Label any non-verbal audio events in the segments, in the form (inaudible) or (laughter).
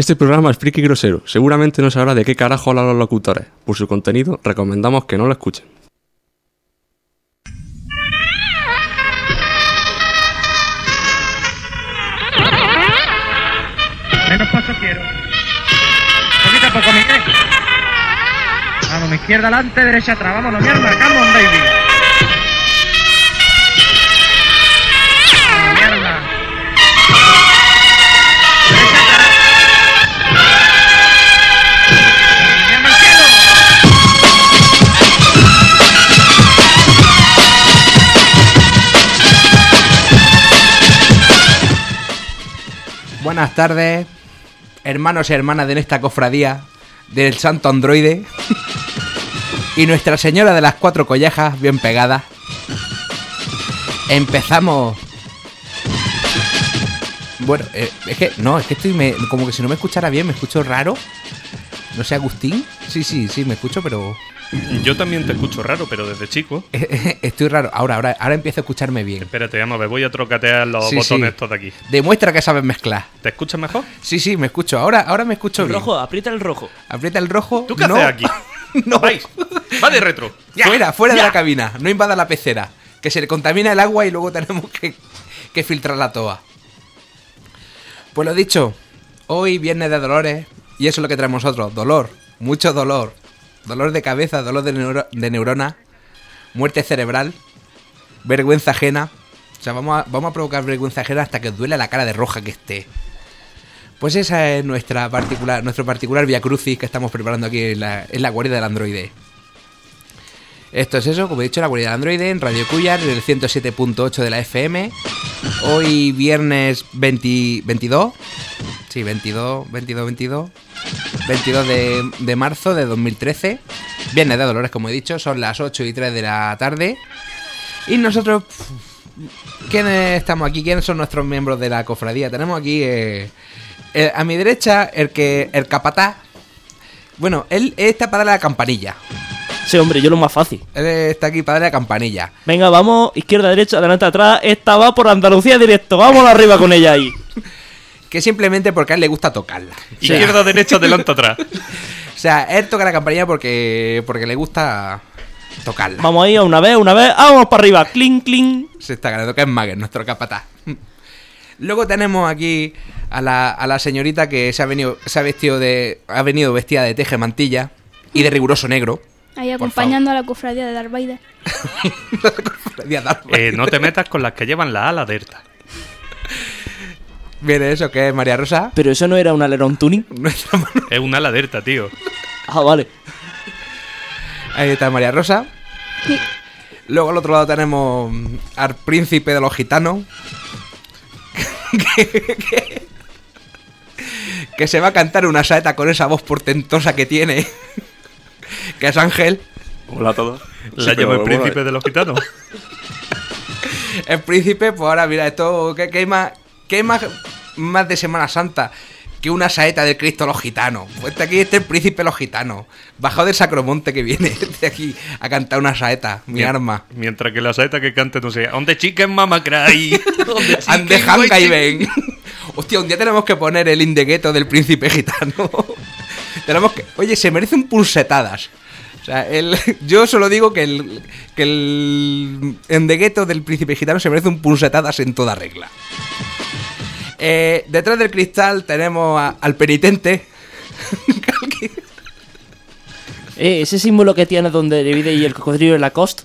Este programa es friki grosero. Seguramente no sabrá de qué carajo hablan los locutores. Por su contenido, recomendamos que no lo escuchen. Menos paso quiero. Poquito a poco, Miguel. Vamos, mi izquierda adelante, derecha atrás. Vámonos, mi arma. Come baby. Buenas tardes, hermanos y hermanas de esta cofradía del Santo Androide y Nuestra Señora de las Cuatro Collejas bien pegadas. Empezamos. Bueno, eh, es que no, es que estoy me- como que si no me escuchara bien, me escucho raro. No sé, Agustín. Sí, sí, sí, me escucho, pero Yo también te escucho raro, pero desde chico. (laughs) estoy raro. Ahora, ahora, ahora empiezo a escucharme bien. Espérate, vamos a ver, voy a trocatear los Sí, botones sí. estos de aquí. Demuestra que sabes mezclar. ¿Te escuchas mejor? Sí, sí, me escucho. Ahora, ahora me escucho bien. Rojo, aprieta el rojo. Aprieta el rojo. ¿Tú qué No. haces aquí? (laughs) No. Vais, va de retro. (laughs) Ya, fuera, fuera de la cabina. No invada la pecera. Que se le contamina el agua y luego tenemos que, que filtrar la toa. Pues lo dicho, hoy viernes de dolores y eso es lo que traemos nosotros. Dolor, mucho dolor. Dolor de cabeza, dolor de, de neurona, muerte cerebral, vergüenza ajena. O sea, vamos a, vamos a provocar vergüenza ajena hasta que os duele la cara de roja que esté. Pues esa es nuestra particular, nuestro particular Via Crucis que estamos preparando aquí en la, en la guarida del androide. Esto es eso, como he dicho, la guarida del androide en Radio Cuyar, en el 107.8 de la FM. Hoy viernes 20 22. Sí, 22, 22, 22. 22 de, de marzo de 2013. Viernes de Dolores, como he dicho, son las 8 y 3 de la tarde. Y nosotros... ¿Quiénes estamos aquí? ¿Quiénes son nuestros miembros de la cofradía? Tenemos aquí eh, eh, a mi derecha el que el capataz. Bueno, él está para la campanilla. Sí, hombre, yo lo más fácil. Él está aquí para la campanilla. Venga, vamos, izquierda, derecha, adelante, atrás. Esta va por Andalucía directo. Vamos arriba con ella ahí. (laughs) Que simplemente porque a él le gusta tocarla. Izquierda, derecha, (laughs) adelante, atrás. O sea, él toca la campanilla porque, porque le gusta tocarla. Vamos ahí, a una vez, una vez. Vamos para arriba. Cling, cling. Se está ganando, que es Mager, nuestro capataz. (laughs) Luego tenemos aquí a la, a la señorita que se ha venido, se ha vestido de. ha venido vestida de teje mantilla y de riguroso negro. Ahí acompañando a la cofradía de Darth Vader. (laughs) Eh, no te metas con las que llevan la ala delta. Viene eso, que es María Rosa. Pero eso no era un alerón tuning. (laughs) Es un ala delta, tío. Ah, vale. Ahí está María Rosa. Sí. Luego al otro lado tenemos mm, al príncipe de los gitanos. (laughs) que, que- que se va a cantar una saeta con esa voz portentosa que tiene. (laughs) que es Ángel. Hola a todos. La Sí, llama el príncipe bueno, de los gitanos. El príncipe, pues ahora mira, esto. ¿Qué, qué hay más, qué más, más de Semana Santa que una saeta del Cristo de los gitanos? Pues aquí este el príncipe de los gitanos. Bajado del Sacromonte que viene (laughs) este aquí a cantar una saeta, mi Mien- arma. Mientras que la saeta que cante no sea the chicken mama cry. Hanga y ven. Hostia, un día tenemos que poner el indegueto del príncipe gitano. (laughs) tenemos que. Oye, se merece un pulsetadas. O sea, el, (laughs) yo solo digo que el, que el endegueto del príncipe gitano se merece un pulsetadas en toda regla. Eh, detrás del cristal tenemos a- al penitente. (laughs) Eh, ese símbolo que tiene donde divide y el cocodrilo en la costa.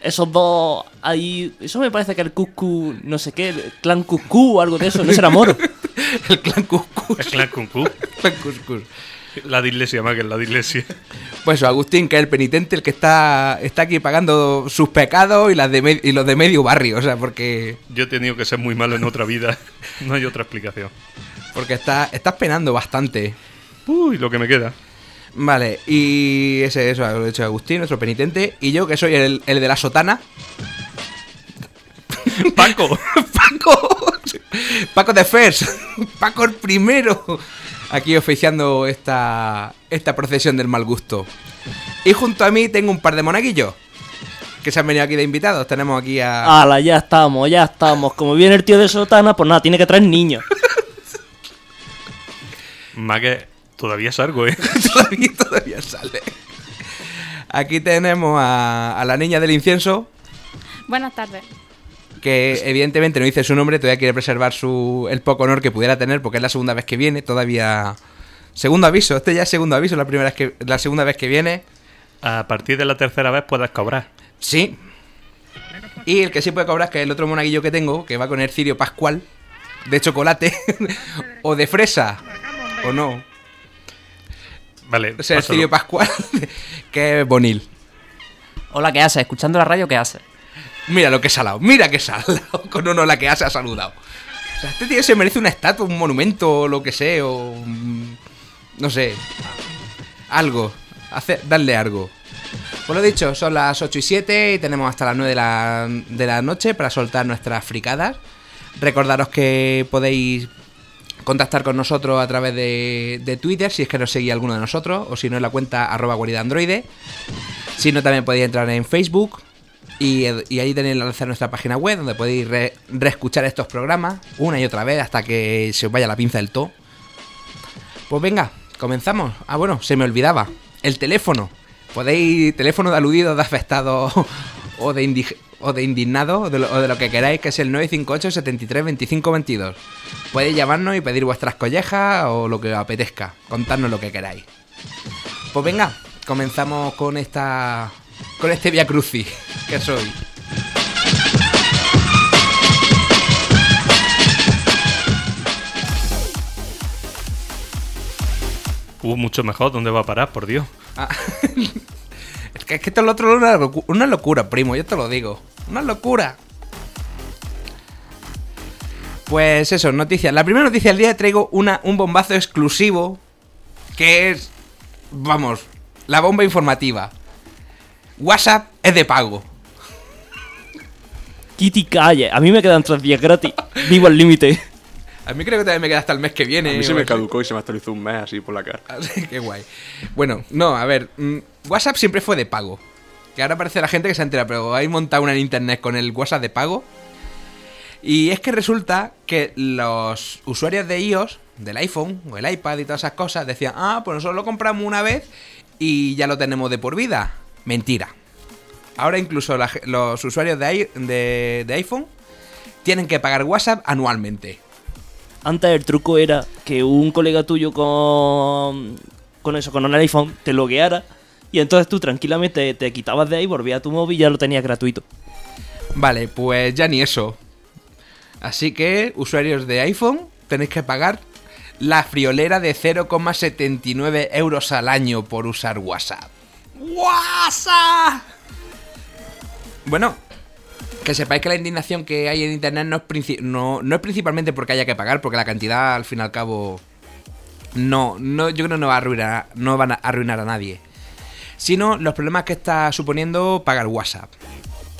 Esos dos ahí. Eso me parece que el Cuscu, no sé qué, el clan Cuscu o algo de eso. No será moro. (laughs) el clan. El clan Kung Fu. Clan Cuscus. La de iglesia, más que la de iglesia. Pues Agustín, que es el penitente, el que está, está aquí pagando sus pecados y, las de me- y los de medio barrio. O sea, porque. Yo he tenido que ser muy malo en otra vida. No hay otra explicación. Porque está, estás penando bastante. Uy, lo que me queda. Vale, y ese eso lo he hecho Agustín, nuestro penitente. Y yo, que soy el, el de la sotana. (laughs) Paco. (laughs) ¡Paco! Paco de Fers. (laughs) Paco el primero. Aquí oficiando esta, esta procesión del mal gusto. Y junto a mí tengo un par de monaguillos. Que se han venido aquí de invitados. Tenemos aquí a. Ala, ya estamos, ya estamos. Como viene el tío de Sotana, pues nada, tiene que traer niños. (laughs) Más que todavía salgo, ¿eh? (laughs) todavía, todavía sale. Aquí tenemos a, a la niña del incienso, Buenas tardes. Que evidentemente no dice su nombre, todavía quiere preservar su, el poco honor que pudiera tener, porque es la segunda vez que viene, todavía... Segundo aviso, este ya es segundo aviso, la primera vez que, la segunda vez que viene. A partir de la tercera vez puedes cobrar. Sí. Y el que sí puede cobrar es que el otro monaguillo que tengo, que va con el cirio pascual, de chocolate, (laughs) o de fresa, o no. Vale, O sea, el cirio pascual, (laughs) que es bonil. Hola, ¿qué haces? Escuchando la radio, ¿qué haces? Mira lo que salado, mira que salado. (laughs) Con uno la que hace ha saludado. O sea, este tío se merece una estatua, un monumento, o lo que sea, o. No sé. Algo. Hacer, darle algo. Pues lo dicho, son las 8 y 7 y tenemos hasta las 9 de la, de la noche para soltar nuestras fricadas. Recordaros que podéis contactar con nosotros a través de, Twitter, si es que nos seguís alguno de nosotros, o si no en la cuenta arroba guarida androide. Si no, también podéis entrar en Facebook y, ahí tenéis el enlace nuestra página web donde podéis re- reescuchar estos programas una y otra vez hasta que se os vaya la pinza del todo. Pues venga, comenzamos. Ah, bueno, se me olvidaba. El teléfono. Podéis, teléfono de aludido, de afectado o de, indi- o de indignado o de, lo, que queráis, que es el 958 73 25 22. Podéis llamarnos y pedir vuestras collejas o lo que os apetezca. Contarnos lo que queráis. Pues venga, comenzamos con esta. Con este Via Crucis que soy. Uh, mucho mejor. ¿Dónde va a parar, por Dios? Ah, (laughs) es que, es que todo lo otro es una, locu- una locura, primo, yo te lo digo. Una locura. Pues eso, noticias. La primera noticia del día traigo una, un bombazo exclusivo que es, vamos, la bomba informativa. WhatsApp es de pago. Kitty calle. A mí me quedan tres días gratis. Vivo al límite. A mí creo que también me queda hasta el mes que viene. A mí se me caducó y se me actualizó un mes así por la cara. (laughs) Así que guay. Bueno, no, a ver. mm, WhatsApp siempre fue de pago. Que ahora parece la gente que se entera, pero hay montado una en internet con el WhatsApp de pago. Y es que resulta que los usuarios de iOS, del iPhone o el iPad y todas esas cosas, decían, ah, pues nosotros lo compramos una vez y ya lo tenemos de por vida. Mentira. Ahora incluso la los usuarios de- de iPhone tienen que pagar WhatsApp anualmente. Antes el truco era que un colega tuyo con, con eso, con un iPhone, te logueara y entonces tú tranquilamente te quitabas de ahí, volvías a tu móvil y ya lo tenías gratuito. Vale, pues ya ni eso. Así que, usuarios de iPhone, tenéis que pagar la friolera de 0,79 euros al año por usar WhatsApp. ¡WhatsApp! Bueno, que sepáis que la indignación que hay en internet no es principalmente porque haya que pagar, porque la cantidad al fin y al cabo no, no yo creo que no va a arruinar, no van a arruinar a nadie. Sino los problemas que está suponiendo pagar WhatsApp.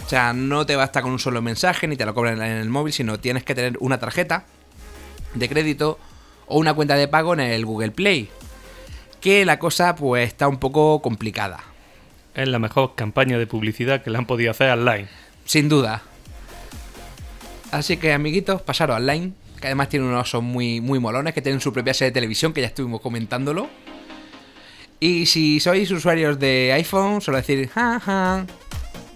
O sea, no te basta con un solo mensaje ni te lo cobran en el móvil, sino tienes que tener una tarjeta de crédito o una cuenta de pago en el Google Play. Que la cosa pues está un poco complicada, Es la mejor campaña de publicidad que le han podido hacer online. sin duda. Así que amiguitos, pasaros online, que además tienen unos osos muy, muy molones, que tienen su propia serie de televisión, que ya estuvimos comentándolo. Y si sois usuarios de iPhone, solo decir, jaja,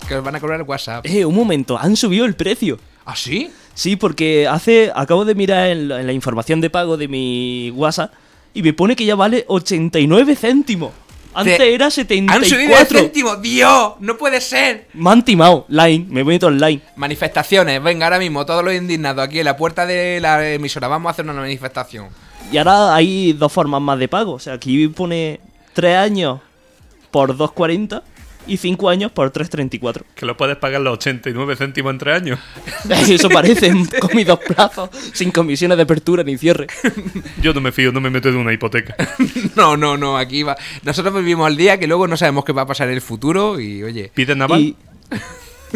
que os van a cobrar WhatsApp. Eh, un momento, han subido el precio. ¿Ah, sí? Sí, porque hace. Acabo de mirar en la, en la información de pago de mi WhatsApp y me pone que ya vale 89 céntimos. Antes Te- era ¡Han subido el 74. céntimo! ¡Dios! ¡No puede ser! Me han timado. Line, me meto online. Manifestaciones, venga, ahora mismo, todos los indignados aquí en la puerta de la emisora, vamos a hacer una manifestación. Y ahora hay dos formas más de pago. O sea, aquí pone 3 años por 2.40 y 5 años por 3.34. Que lo puedes pagar los 89 céntimos entre años. (laughs) Eso parece (laughs) con mis dos plazos, sin comisiones de apertura ni cierre. (laughs) Yo no me fío, no me meto en una hipoteca. No, no, no, aquí va. Nosotros vivimos al día que luego no sabemos qué va a pasar en el futuro y, oye, ¿Pides naval? Y,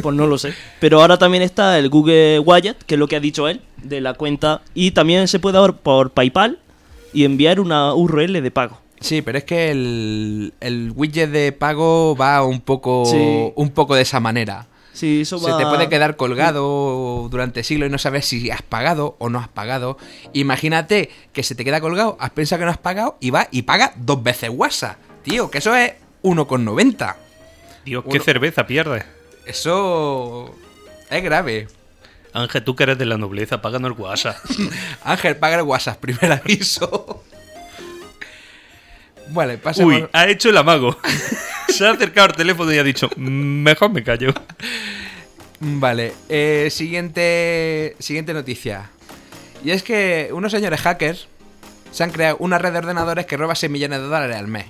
pues no lo sé. Pero ahora también está el Google Wallet, que es lo que ha dicho él, de la cuenta. Y también se puede dar por PayPal y enviar una URL de pago. Sí, pero es que el, el widget de pago va un poco, Sí. un poco de esa manera. Sí, eso Se va... te puede quedar colgado durante siglos y no sabes si has pagado o no has pagado. Imagínate que se te queda colgado, has pensado que no has pagado y va y paga dos veces WhatsApp. Tío, que eso es 1,90. Dios, qué Bueno. cerveza pierdes. Eso es grave. Ángel, tú que eres de la nobleza, páganos el WhatsApp. (laughs) Ángel, paga el WhatsApp, (laughs) primer aviso. Vale, pasemos. Uy, ha hecho el amago. (laughs) Se ha acercado al teléfono y ha dicho, "Mm, mejor me callo. Vale, eh, siguiente, siguiente noticia. Y es que unos señores hackers se han creado una red de ordenadores que roba 6 millones de dólares al mes.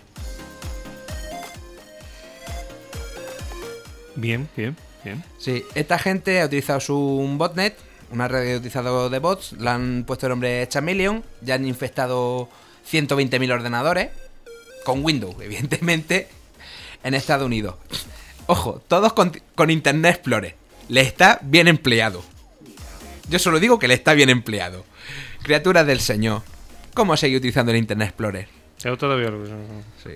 Bien, bien, bien. Sí, esta gente ha utilizado su botnet, una red de utilizado de bots, le han puesto el nombre Chameleon, ya han infectado 120.000 ordenadores, con Windows, evidentemente, en Estados Unidos. Ojo, todos con, con Internet Explorer. Le está bien empleado. Yo solo digo que le está bien empleado. Criaturas del Señor. ¿Cómo seguir utilizando el Internet Explorer? Yo todavía lo Sí.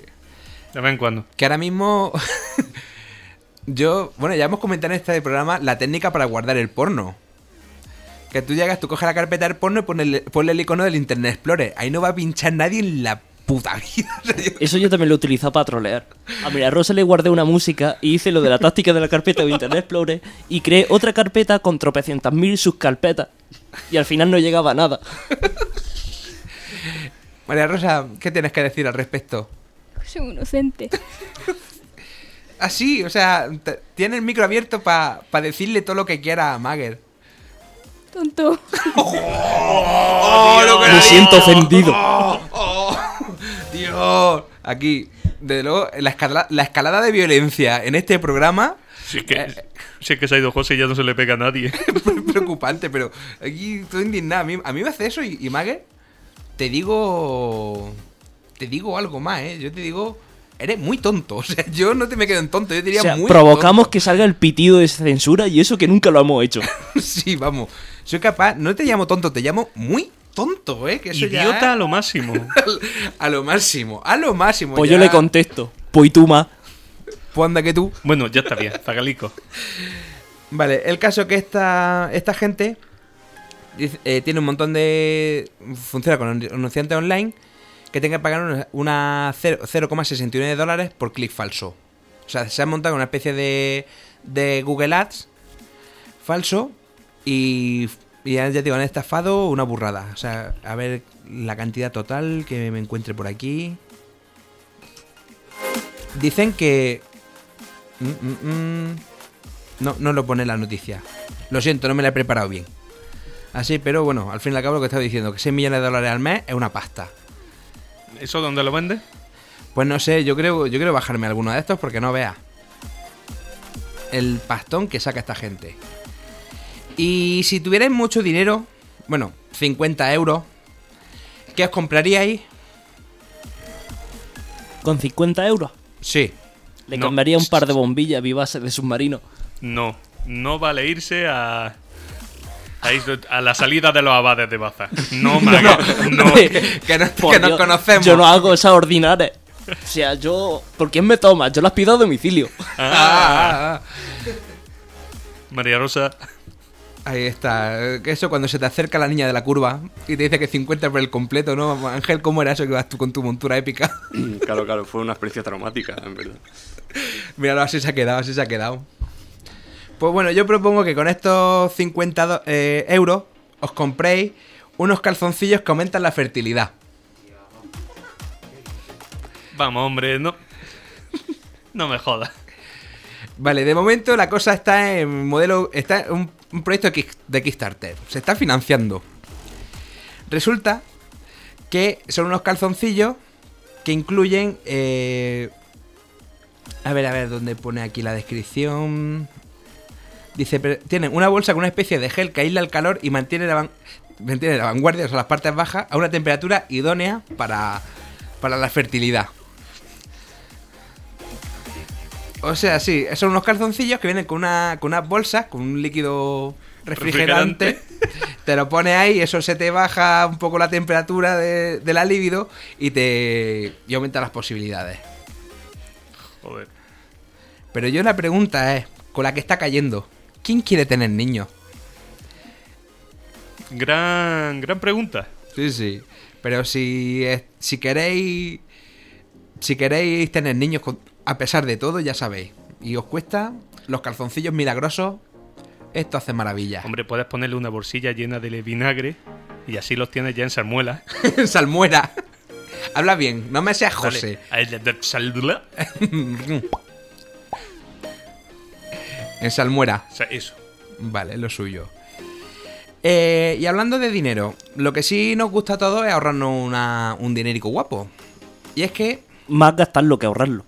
De vez en cuando. Que ahora mismo. (laughs) yo. Bueno, ya hemos comentado en este programa la técnica para guardar el porno. Que tú llegas, tú coges la carpeta del porno y pones, ponle el icono del Internet Explorer. Ahí no va a pinchar nadie en la puta vida. (laughs) Eso yo también lo he utilizado para trolear. A María Rosa le guardé una música y hice lo de la táctica de la carpeta de Internet Explorer y creé otra carpeta con tropecientas mil subcarpetas. Y al final no llegaba a nada. (laughs) María Rosa, ¿qué tienes que decir al respecto? Soy un inocente. (laughs) Así, o sea, tiene el micro abierto para decirle todo lo que quiera a Mager. Tonto. ¡Oh, lo que Me siento ofendido. Aquí, de luego, la escala- la escalada de violencia en este programa Si es, que, Eh. si es que se ha ido José y ya no se le pega a nadie. (laughs) es preocupante, pero aquí estoy indignado. A mí, a mí me hace eso y, y Mague, te digo. Te digo algo más, ¿eh? Yo te digo. Eres muy tonto. (laughs) O sea, yo no te me quedo en tonto. Yo diría O sea, muy provocamos tonto. que salga el pitido de censura y eso que nunca lo hemos hecho. (laughs) Sí, vamos. Soy capaz. No te llamo tonto, te llamo muy tonto, ¿eh? Que eso ya Idiota a lo máximo. (laughs) a lo máximo. A lo máximo. Pues ya. yo le contesto. Pues tú más. Pues anda que tú. Bueno, ya está bien, Zagalico. Vale, el caso es que esta, esta gente eh, tiene un montón de... Funciona con anunciantes online que tenga que pagar una, una cero- 0,69 dólares por clic falso. O sea, se han montado una especie de, de Google Ads falso y, y ya te digo, han estafado una burrada. O sea, a ver la cantidad total que me encuentre por aquí. Dicen que... Mm, mm, mm. No, no lo pone en la noticia. Lo siento, no me la he preparado bien. Así, pero bueno, al fin y al cabo lo que estaba diciendo, que 6 millones de dólares al mes es una pasta. ¿Eso dónde lo vende? Pues no sé, yo creo, yo quiero bajarme alguno de estos porque no vea el pastón que saca esta gente. Y si tuvierais mucho dinero, bueno, 50 euros, ¿qué os compraríais? Con 50 euros. Sí. Le No. cambiaría un par de bombillas vivaces de submarino. No, no vale irse a. A, la salida de los abades de Baza. No, (laughs) Maga, no. (laughs) que, no- que nos Dios, conocemos. Yo no hago esas ordinarias. O sea, yo. ¿Por quién me toma? Yo las pido a domicilio. Ah, ah, ah. María Rosa. Ahí está. Que Eso cuando se te acerca la niña de la curva y te dice que 50 por el completo, ¿no? Ángel, ¿cómo era eso que vas tú con tu montura épica? (laughs) Claro, claro, fue una experiencia traumática, en verdad. Míralo, así se ha quedado, así se ha quedado. Pues bueno, yo propongo que con estos 50 do- eh, euros os compréis unos calzoncillos que aumentan la fertilidad. Vamos, hombre, no. No me jodas. Vale, de momento la cosa está en modelo. Está en un, un proyecto de Kick- de Kickstarter. Se está financiando. Resulta que son unos calzoncillos que incluyen. eh, a ver, a ver, ¿dónde pone aquí la descripción? Dice, tienen una bolsa con una especie de gel que aísla el calor y mantiene la, mantiene la vanguardia, o sea, las partes bajas, a una temperatura idónea para, para la fertilidad. O sea, sí, son unos calzoncillos que vienen con una, con unas bolsas, con un líquido refrigerante. Te lo pones ahí, eso se te baja un poco la temperatura de, de la libido y te y aumenta las posibilidades. Joder. Pero yo la pregunta es, con la que está cayendo. ¿Quién quiere tener niños? Gran, gran pregunta. Sí, sí. Pero si, si queréis. Si queréis tener niños con- a pesar de todo, ya sabéis. Y os cuesta los calzoncillos milagrosos. Esto hace maravilla. Hombre, puedes ponerle una bolsilla llena de vinagre y así los tienes ya en salmuela. (laughs) Salmuera. Habla bien, no me seas José. Salmuela. (laughs) En salmuera. O sea, eso. Vale, es lo suyo. Eh, y hablando de dinero, lo que sí nos gusta a todos es ahorrarnos una- un dinerico guapo. Y es que Más gastarlo que ahorrarlo.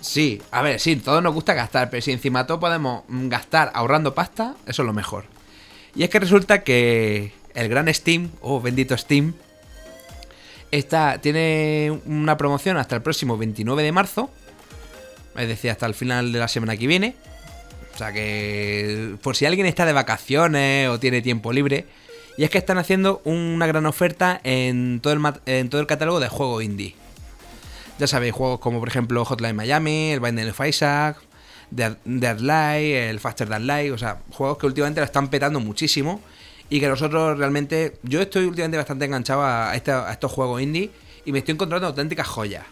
Sí, a ver, sí, todos nos gusta gastar, pero si encima todo podemos mm, gastar ahorrando pasta, eso es lo mejor. Y es que resulta que el gran Steam, oh bendito Steam, está, tiene una promoción hasta el próximo 29 de marzo, es decir, hasta el final de la semana que viene. O sea que por si alguien está de vacaciones o tiene tiempo libre, y es que están haciendo una gran oferta en todo el, mat- en todo el catálogo de juegos indie. Ya sabéis, juegos como por ejemplo Hotline Miami, el Binding of Isaac, Dead, Light, el Faster Than Light, o sea, juegos que últimamente lo están petando muchísimo y que nosotros realmente, yo estoy últimamente bastante enganchado a, estos juegos indie y me estoy encontrando auténticas joyas.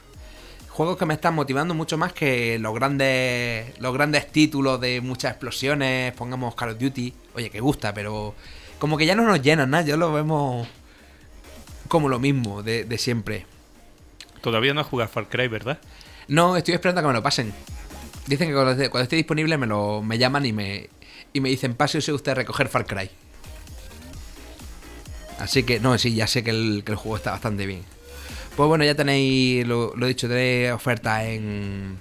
Juegos que me están motivando mucho más que los grandes los grandes títulos de muchas explosiones, pongamos Call of Duty, oye, que gusta, pero como que ya no nos llenan nada, ya lo vemos como lo mismo de siempre. Todavía no has jugado Far Cry, ¿verdad? No, estoy esperando a que me lo pasen. Dicen que cuando esté, disponible me lo me llaman y me y me dicen pase usted a recoger Far Cry. Así que no, sí, ya sé que el, que el juego está bastante bien. Pues bueno, ya tenéis, lo, he dicho, tenéis oferta en,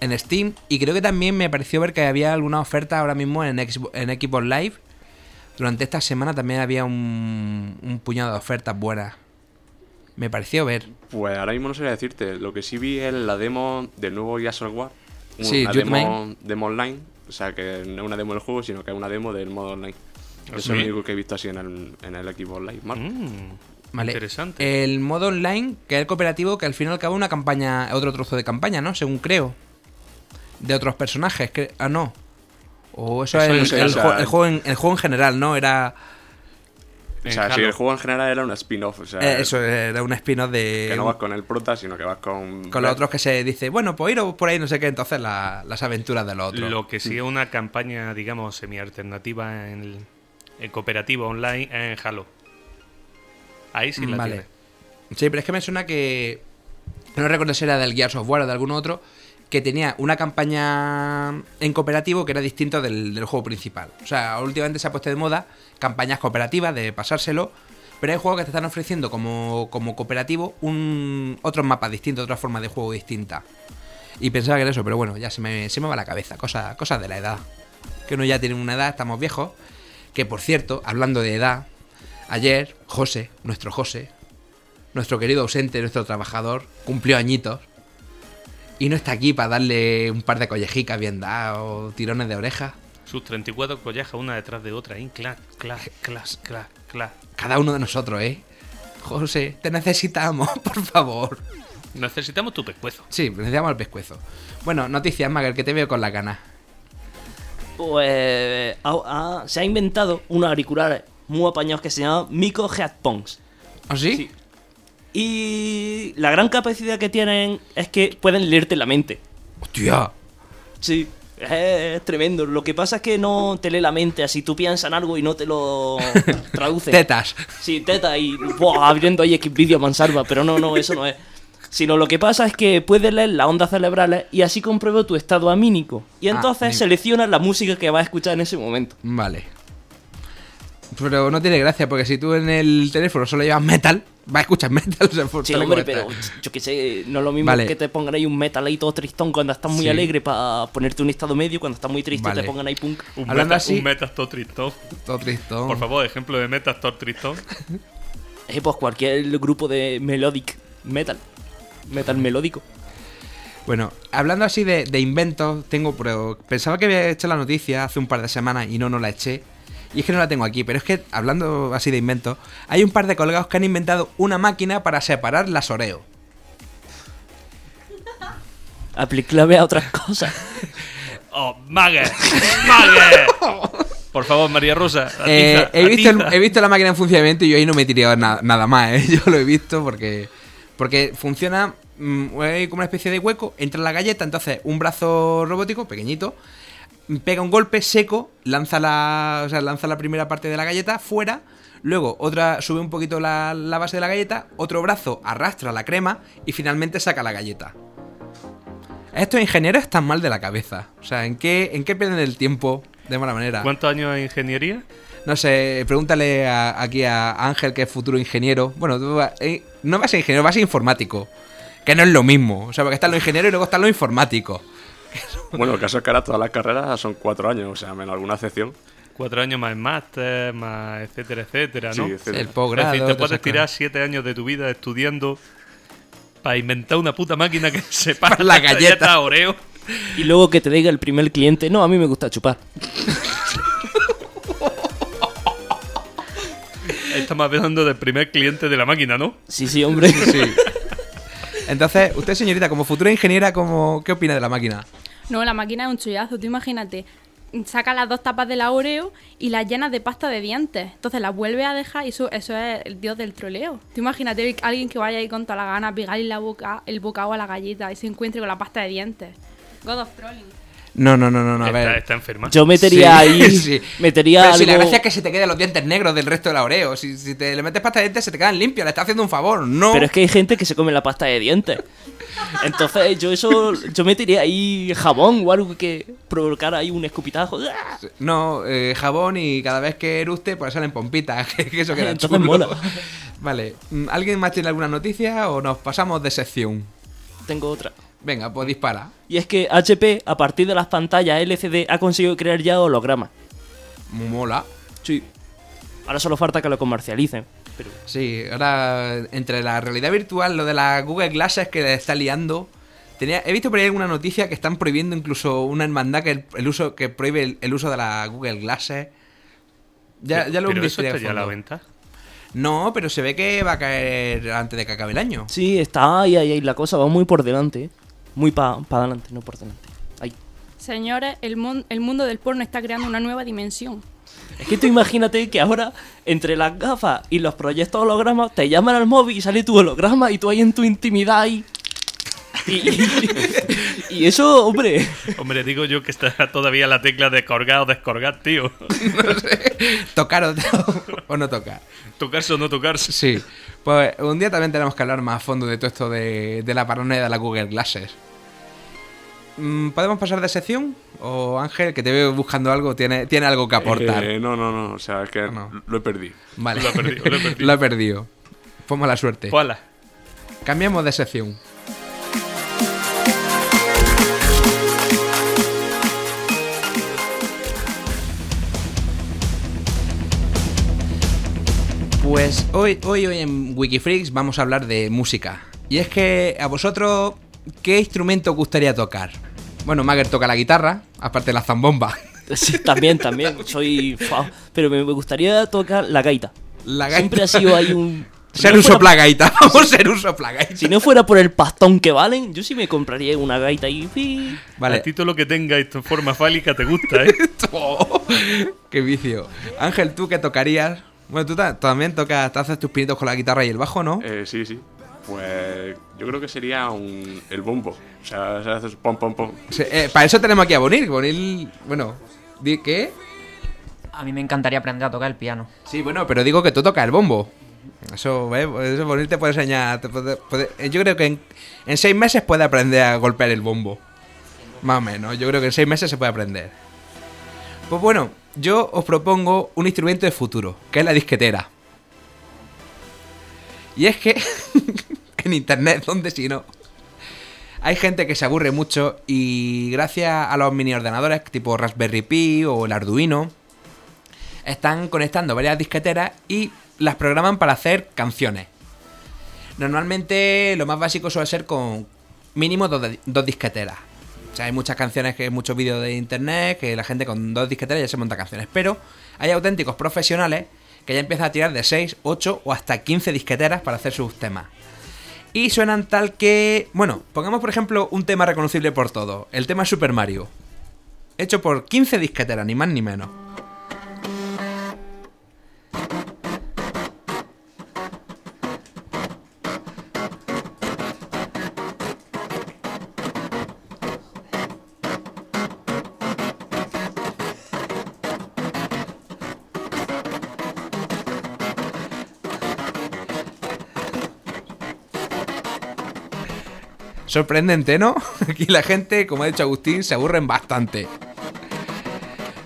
en Steam. Y creo que también me pareció ver que había alguna oferta ahora mismo en, Xbox- Live. Durante esta semana también había un puñado de ofertas buenas. Me pareció ver. Pues ahora mismo no sé decirte. Lo que sí vi es la demo del nuevo Gears of War. Una Sí, demo, Judgment. demo online. O sea, que no es una demo del juego, sino que es una demo del modo online. Eso es sí. lo único que he visto así en el, en el equipo online. Marc. Mm, Vale. Interesante. El modo online, que es el cooperativo, que al fin y al cabo es una campaña, otro trozo de campaña, ¿no? Según creo. De otros personajes, que ah, no. O eso, Eso es el, es, el juego en, el juego en general, ¿no? Era. O sea, si el juego en general era un spin-off. O sea, eh, eso era un spin-off de. que no vas con el prota, sino que vas con. con los otros que se dice, bueno, pues iros por ahí, no sé qué, entonces la- las aventuras de los otros. Lo que sí es una campaña, digamos, semi-alternativa en el, el cooperativo online en Halo. Ahí sí la Vale. tienes. Sí, pero es que me suena que. No recuerdo si era del Gears of War o de algún otro. Que tenía una campaña en cooperativo que era distinto del, del juego principal. O sea, últimamente se ha puesto de moda campañas cooperativas de pasárselo. Pero hay juegos que te están ofreciendo como, como cooperativo un, otros mapas distintos, otra forma de juego distinta. Y pensaba que era eso, pero bueno, ya se me, se me va la cabeza. Cosas cosas de la edad. Que uno ya tiene una edad, estamos viejos. Que por cierto, hablando de edad, ayer José, nuestro José, nuestro querido ausente, nuestro trabajador, cumplió añitos. Y no está aquí para darle un par de collejicas bien dadas, tirones de oreja. Sus 34 collejas una detrás de otra. ahí, clac, clac, clac, clac, clac. Cada uno de nosotros, ¿eh? José, te necesitamos, (laughs) por favor. Necesitamos tu pescuezo. Sí, necesitamos el pescuezo. Bueno, noticias, Mager, que te veo con la gana. Pues ha- ha- se ha inventado unos auriculares muy apañados que se llaman Micro Headphones. ¿O sí? Sí. Y la gran capacidad que tienen es que pueden leerte la mente. ¡Hostia! Sí, es tremendo. Lo que pasa es que no te lee la mente, así tú piensas en algo y no te lo (laughs) traduce. Tetas. Sí, teta y abriendo ahí Xvideo a mansalva, pero no, no, eso no es. Sino lo que pasa es que puedes leer las ondas cerebrales y así compruebo tu estado amínico. Y Ah, entonces seleccionas la música que vas a escuchar en ese momento. Vale. Pero no tiene gracia, porque si tú en el teléfono solo llevas metal, vas a escuchar metal. (laughs) O sea, por Sí, hombre, pero yo que sé, no es lo mismo Vale. que te pongan ahí un metal ahí todo tristón cuando estás muy Sí. alegre para ponerte un estado medio, cuando estás muy triste Vale. te pongan ahí punk. Un, Hablando meta, así- un Metastor tristón. Todo tristón. Por favor, ejemplo de Metastor tristón. (laughs) Eh, pues cualquier grupo de melodic metal. Metal melódico. Bueno, hablando así de, de inventos, tengo. Pero pensaba que había hecho la noticia hace un par de semanas y no, no la eché. Y es que no la tengo aquí, pero es que hablando así de inventos, hay un par de colgados que han inventado una máquina para separar las Oreo. Aplicable a otras cosas. (laughs) ¡Oh, mague! ¡Mague! Por favor, María Rosa. atiza, Eh, he, visto el- he visto la máquina en funcionamiento y yo ahí no me he tirado na- nada más, ¿eh? (laughs) Yo lo he visto porque, porque funciona mm, hay como una especie de hueco, entra la galleta, entonces un brazo robótico, pequeñito, pega un golpe seco, lanza la, o sea, lanza la primera parte de la galleta fuera, luego otra sube un poquito la, la base de la galleta, otro brazo arrastra la crema y finalmente saca la galleta. Estos ingenieros están mal de la cabeza. O sea, ¿en qué, en qué pierden el tiempo de mala manera? ¿Cuántos años de ingeniería? No sé, pregúntale a- aquí a Ángel, que es futuro ingeniero. Bueno, tú eh, no vas a ser ingeniero, vas a ser informático. Que no es lo mismo. O sea, porque están los ingenieros y luego están los informáticos. (laughs) Bueno, el caso es que ahora todas las carreras son cuatro años, o sea, menos alguna excepción. Cuatro años más en máster, más etcétera, etcétera, ¿no? Sí, etcétera. El Es posgrado. decir, te puedes tirar siete años de tu vida estudiando para inventar una puta máquina que (laughs) separa Para la (laughs) galleta. Oreo. Y luego que te diga el primer cliente, no, a mí me gusta chupar. Estamos hablando del primer cliente de la máquina, ¿no? Sí, sí, hombre. Sí. Entonces, usted, señorita, como futura ingeniera, ¿cómo, ¿qué opina de la máquina? No, la máquina es un chollazo. Tú imagínate, saca las dos tapas de la Oreo y las llenas de pasta de dientes. Entonces las vuelve a dejar y eso, eso es el dios del troleo. Tú imagínate alguien que vaya ahí con toda la gana a pegarle la boca, el bocado a la galleta y se encuentre con la pasta de dientes. God of Trolling. No, no, no, no, no a está, ver. está enferma. Yo metería Sí, ahí. (laughs) sí. Metería Pero algo. si la gracia es que se te queden los dientes negros del resto del Oreo. Si, si te le metes pasta de dientes, se te quedan limpios. Le estás haciendo un favor. No. Pero es que hay gente que se come la pasta de dientes. Entonces yo eso, yo metería ahí jabón o algo que provocara ahí un escupitajo. No, eh, jabón y cada vez que eruste, pues salen pompitas. (laughs) que que eso queda Entonces chulo. mola. Vale, ¿alguien más tiene alguna noticia o nos pasamos de sección? Tengo otra. Venga, pues dispara. Y es que HP, a partir de las pantallas LCD, ha conseguido crear ya hologramas. Mola. Sí. Ahora solo falta que lo comercialicen. Sí, ahora entre la realidad virtual, lo de las Google Glasses que le está liando. Tenía, he visto por ahí alguna noticia que están prohibiendo incluso una hermandad que el, el uso que prohíbe el, el uso de las Google Glasses. Ya, ya lo Pero he eso ya a la fondo. venta. No, pero se ve que va a caer antes de que acabe el año. Sí, está ahí, ahí, ahí. La cosa va muy por delante. Muy para adelante, no por delante. Ahí. Señores, el, mon- el mundo del porno está creando una nueva dimensión. Es que tú imagínate que ahora, entre las gafas y los proyectos hologramas, te llaman al móvil y sale tu holograma y tú ahí en tu intimidad ahí. Y, y- y eso, hombre. Hombre, digo yo que está todavía la tecla de colgar o descolgar, tío. Tocar o, o no tocar. Tocarse o no tocarse. Sí. Pues un día también tenemos que hablar más a fondo de todo esto de, de la paranoia de las Google Glasses. Mm, ¿Podemos pasar de sección? O Ángel, que te veo buscando algo, tiene, tiene algo que aportar. Eh, no, no, no, o sea, es que No. lo he perdido. Vale. Lo he perdido, lo he perdido. (laughs) Lo he perdido. Pues mala suerte. Ala. Cambiamos de sección. Pues hoy, hoy, hoy en Wikifreaks vamos a hablar de música. Y es que a vosotros, ¿qué instrumento os gustaría tocar? Bueno, Mager toca la guitarra, aparte de la zambomba. (laughs) Sí, también, también. (laughs) Soy. Pero me gustaría tocar la gaita. La gaita. Siempre ha sido ahí un. (laughs) si Ser no un fuera- soplagaita, vamos a ser un soplagaita. Si no fuera por el pastón que valen, yo sí me compraría una gaita y. pi. A Vale, ti todo lo que tenga esto en forma fálica te gusta, ¿eh? Oh, ¡Qué vicio! Ángel, ¿tú qué tocarías? Bueno, tú ta- también tocas, te haces tus pinitos con la guitarra y el bajo, ¿no? Eh, sí, sí. Pues yo creo que sería un, el bombo. O sea, se hace pom, pom, pom. Sí, eh, para eso tenemos aquí a Bonil. Bonil, bueno, di- ¿qué? A mí me encantaría aprender a tocar el piano. Sí, bueno, pero digo que tú tocas el bombo. Eso, ¿eh? Eso Bonil te puede enseñar. te puede- puede- eh, yo creo que en, en seis meses puede aprender a golpear el bombo. Más o menos, yo creo que en seis meses se puede aprender. Pues bueno, yo os propongo un instrumento de futuro, que es la disquetera. Y es que (laughs) en internet, donde si no, hay gente que se aburre mucho y gracias a los mini ordenadores tipo Raspberry Pi o el Arduino, están conectando varias disqueteras y las programan para hacer canciones. Normalmente lo más básico suele ser con mínimo dos, dos disqueteras. O sea, hay muchas canciones, que muchos vídeos de internet, que la gente con dos disqueteras ya se monta canciones. Pero hay auténticos profesionales que ya empiezan a tirar de 6, 8 o hasta 15 disqueteras para hacer sus temas. Y suenan tal que... Bueno, pongamos por ejemplo un tema reconocible por todo. El tema Super Mario. hecho por 15 disqueteras, ni más ni menos. Sorprendente, ¿no? (laughs) Aquí la gente, como ha dicho Agustín, se aburren bastante.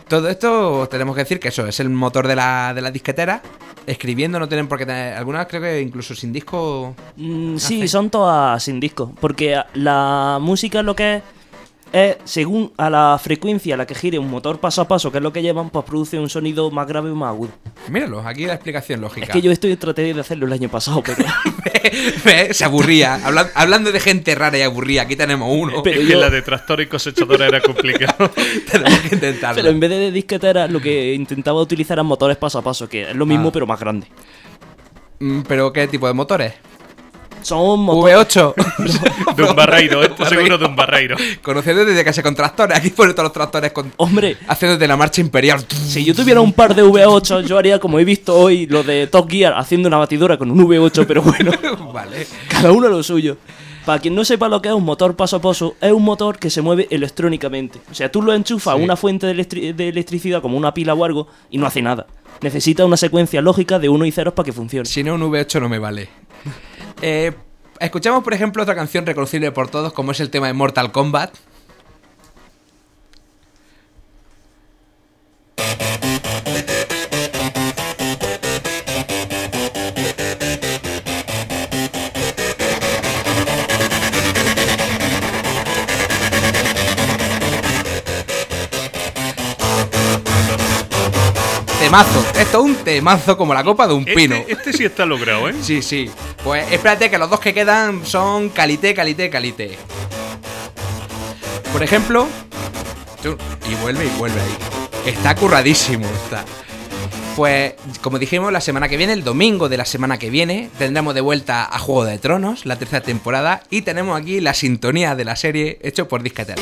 Todo esto tenemos que decir que eso es el motor de la, de la disquetera. Escribiendo no tienen por qué tener. Algunas creo que incluso sin disco. Mm, sí, son todas sin disco. Porque la música lo que es, es según a la frecuencia a la que gire un motor paso a paso, que es lo que llevan, pues produce un sonido más grave o más agudo. Míralo, aquí la explicación lógica. Es que yo estoy traté de hacerlo el año pasado, pero, (laughs) Ve, Se aburría. Habla- hablando de gente rara y aburrida, aquí tenemos uno. Pero es que yo- la de tractor y cosechadora era complicado. (laughs) tenemos que intentarlo. pero en vez de disquetera lo que intentaba utilizar eran motores paso a paso, que es lo mismo Ah. pero más grande. Mm, ¿Pero qué tipo de motores? Son motores... (laughs) V8. De un barreiro, esto seguro de un barreiro. Conociendo desde que se con tractores. Aquí pone todos los tractores con... Hombre, haciéndote la marcha imperial. si yo tuviera un par de V8, yo haría como he visto hoy lo de Top Gear haciendo una batidora con un V8, pero bueno, (laughs) vale. cada uno lo suyo. Para quien no sepa lo que es un motor paso a paso, es un motor que se mueve electrónicamente. O sea, tú lo enchufas a una fuente de, electri- de electricidad como una pila o algo y no hace nada. Necesita una secuencia lógica de uno y ceros para que funcione. Si no, un V8 no me vale. Eh, escuchamos, por ejemplo, otra canción reconocible por todos, como es el tema de Mortal Kombat. Temazo. Esto es un temazo como la copa de un pino. Este, este sí está logrado, ¿eh? Sí, sí. Pues espérate que los dos que quedan son calité, calité, calité. Por ejemplo... Y vuelve y vuelve ahí. Está curradísimo, está. Pues, como dijimos, la semana que viene, el domingo de la semana que viene, tendremos de vuelta a Juego de Tronos, la tercera temporada, y tenemos aquí la sintonía de la serie hecho por Disqueter.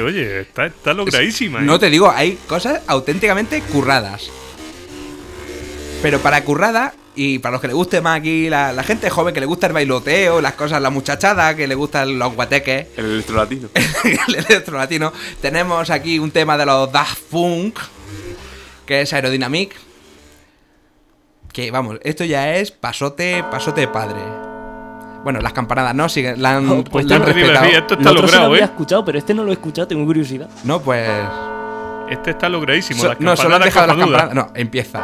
Oye, oye, está, está logradísima. ¿eh? No te digo, hay cosas auténticamente curradas. Pero para currada, y para los que le guste más aquí, la, la gente joven que le gusta el bailoteo, las cosas, la muchachada, que le gustan los guateques, El electrolatino. (laughs) el electro latino, tenemos aquí un tema de los Daft Punk, que es Aerodynamic. Que vamos, esto ya es pasote, pasote padre. Bueno, las campanadas no, siguen, la han, Oh, (laughs) pues la han respetado. esto está otro sí lo logrado, había ¿eh? escuchado, pero este no lo he escuchado, tengo curiosidad. No, pues. Este está logradísimo. so- las no, solo han dejado las campanadas. No, empieza.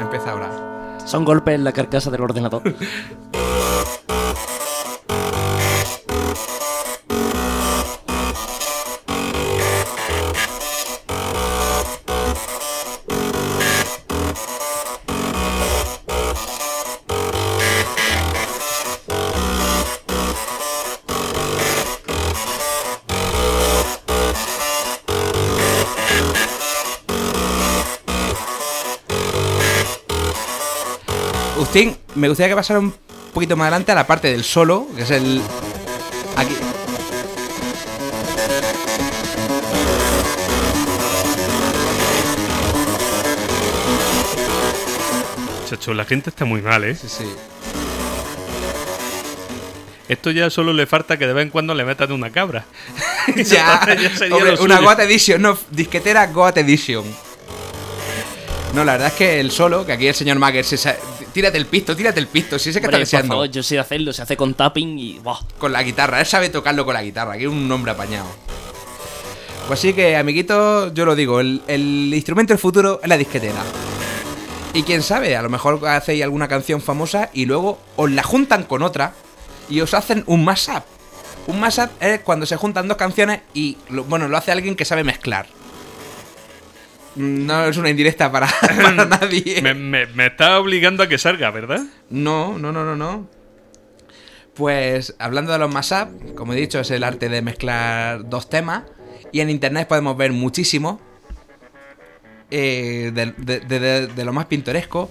Empieza ahora. Son golpes en la carcasa del ordenador. (laughs) me gustaría que pasara un poquito más adelante a la parte del solo, que es el. Aquí. Chacho, la gente está muy mal, ¿eh? Sí, sí. Esto ya solo le falta que de vez en cuando le metan una cabra. (laughs) ya, Ya sería hombre, una. Goat Edition, no, disquetera Goat Edition. No, la verdad es que el solo, que aquí el señor Magger se Tírate el pisto, tírate el pisto, si ese que está por deseando. favor, yo sé hacerlo, se hace con tapping y. ¡buah! Con la guitarra, él sabe tocarlo con la guitarra, que es un nombre apañado. Pues sí que, amiguitos, yo lo digo, el, el instrumento del futuro es la disquetera. Y quién sabe, a lo mejor hacéis alguna canción famosa y luego os la juntan con otra y os hacen un mashup. Un mashup es cuando se juntan dos canciones y, bueno, lo hace alguien que sabe mezclar. No es una indirecta para, (laughs) para nadie. Me, me, me está obligando a que salga, ¿verdad? No, no, no, no, no. Pues hablando de los mashup, como he dicho, es el arte de mezclar dos temas. Y en internet podemos ver muchísimo eh, de, de- de- de- de lo más pintoresco.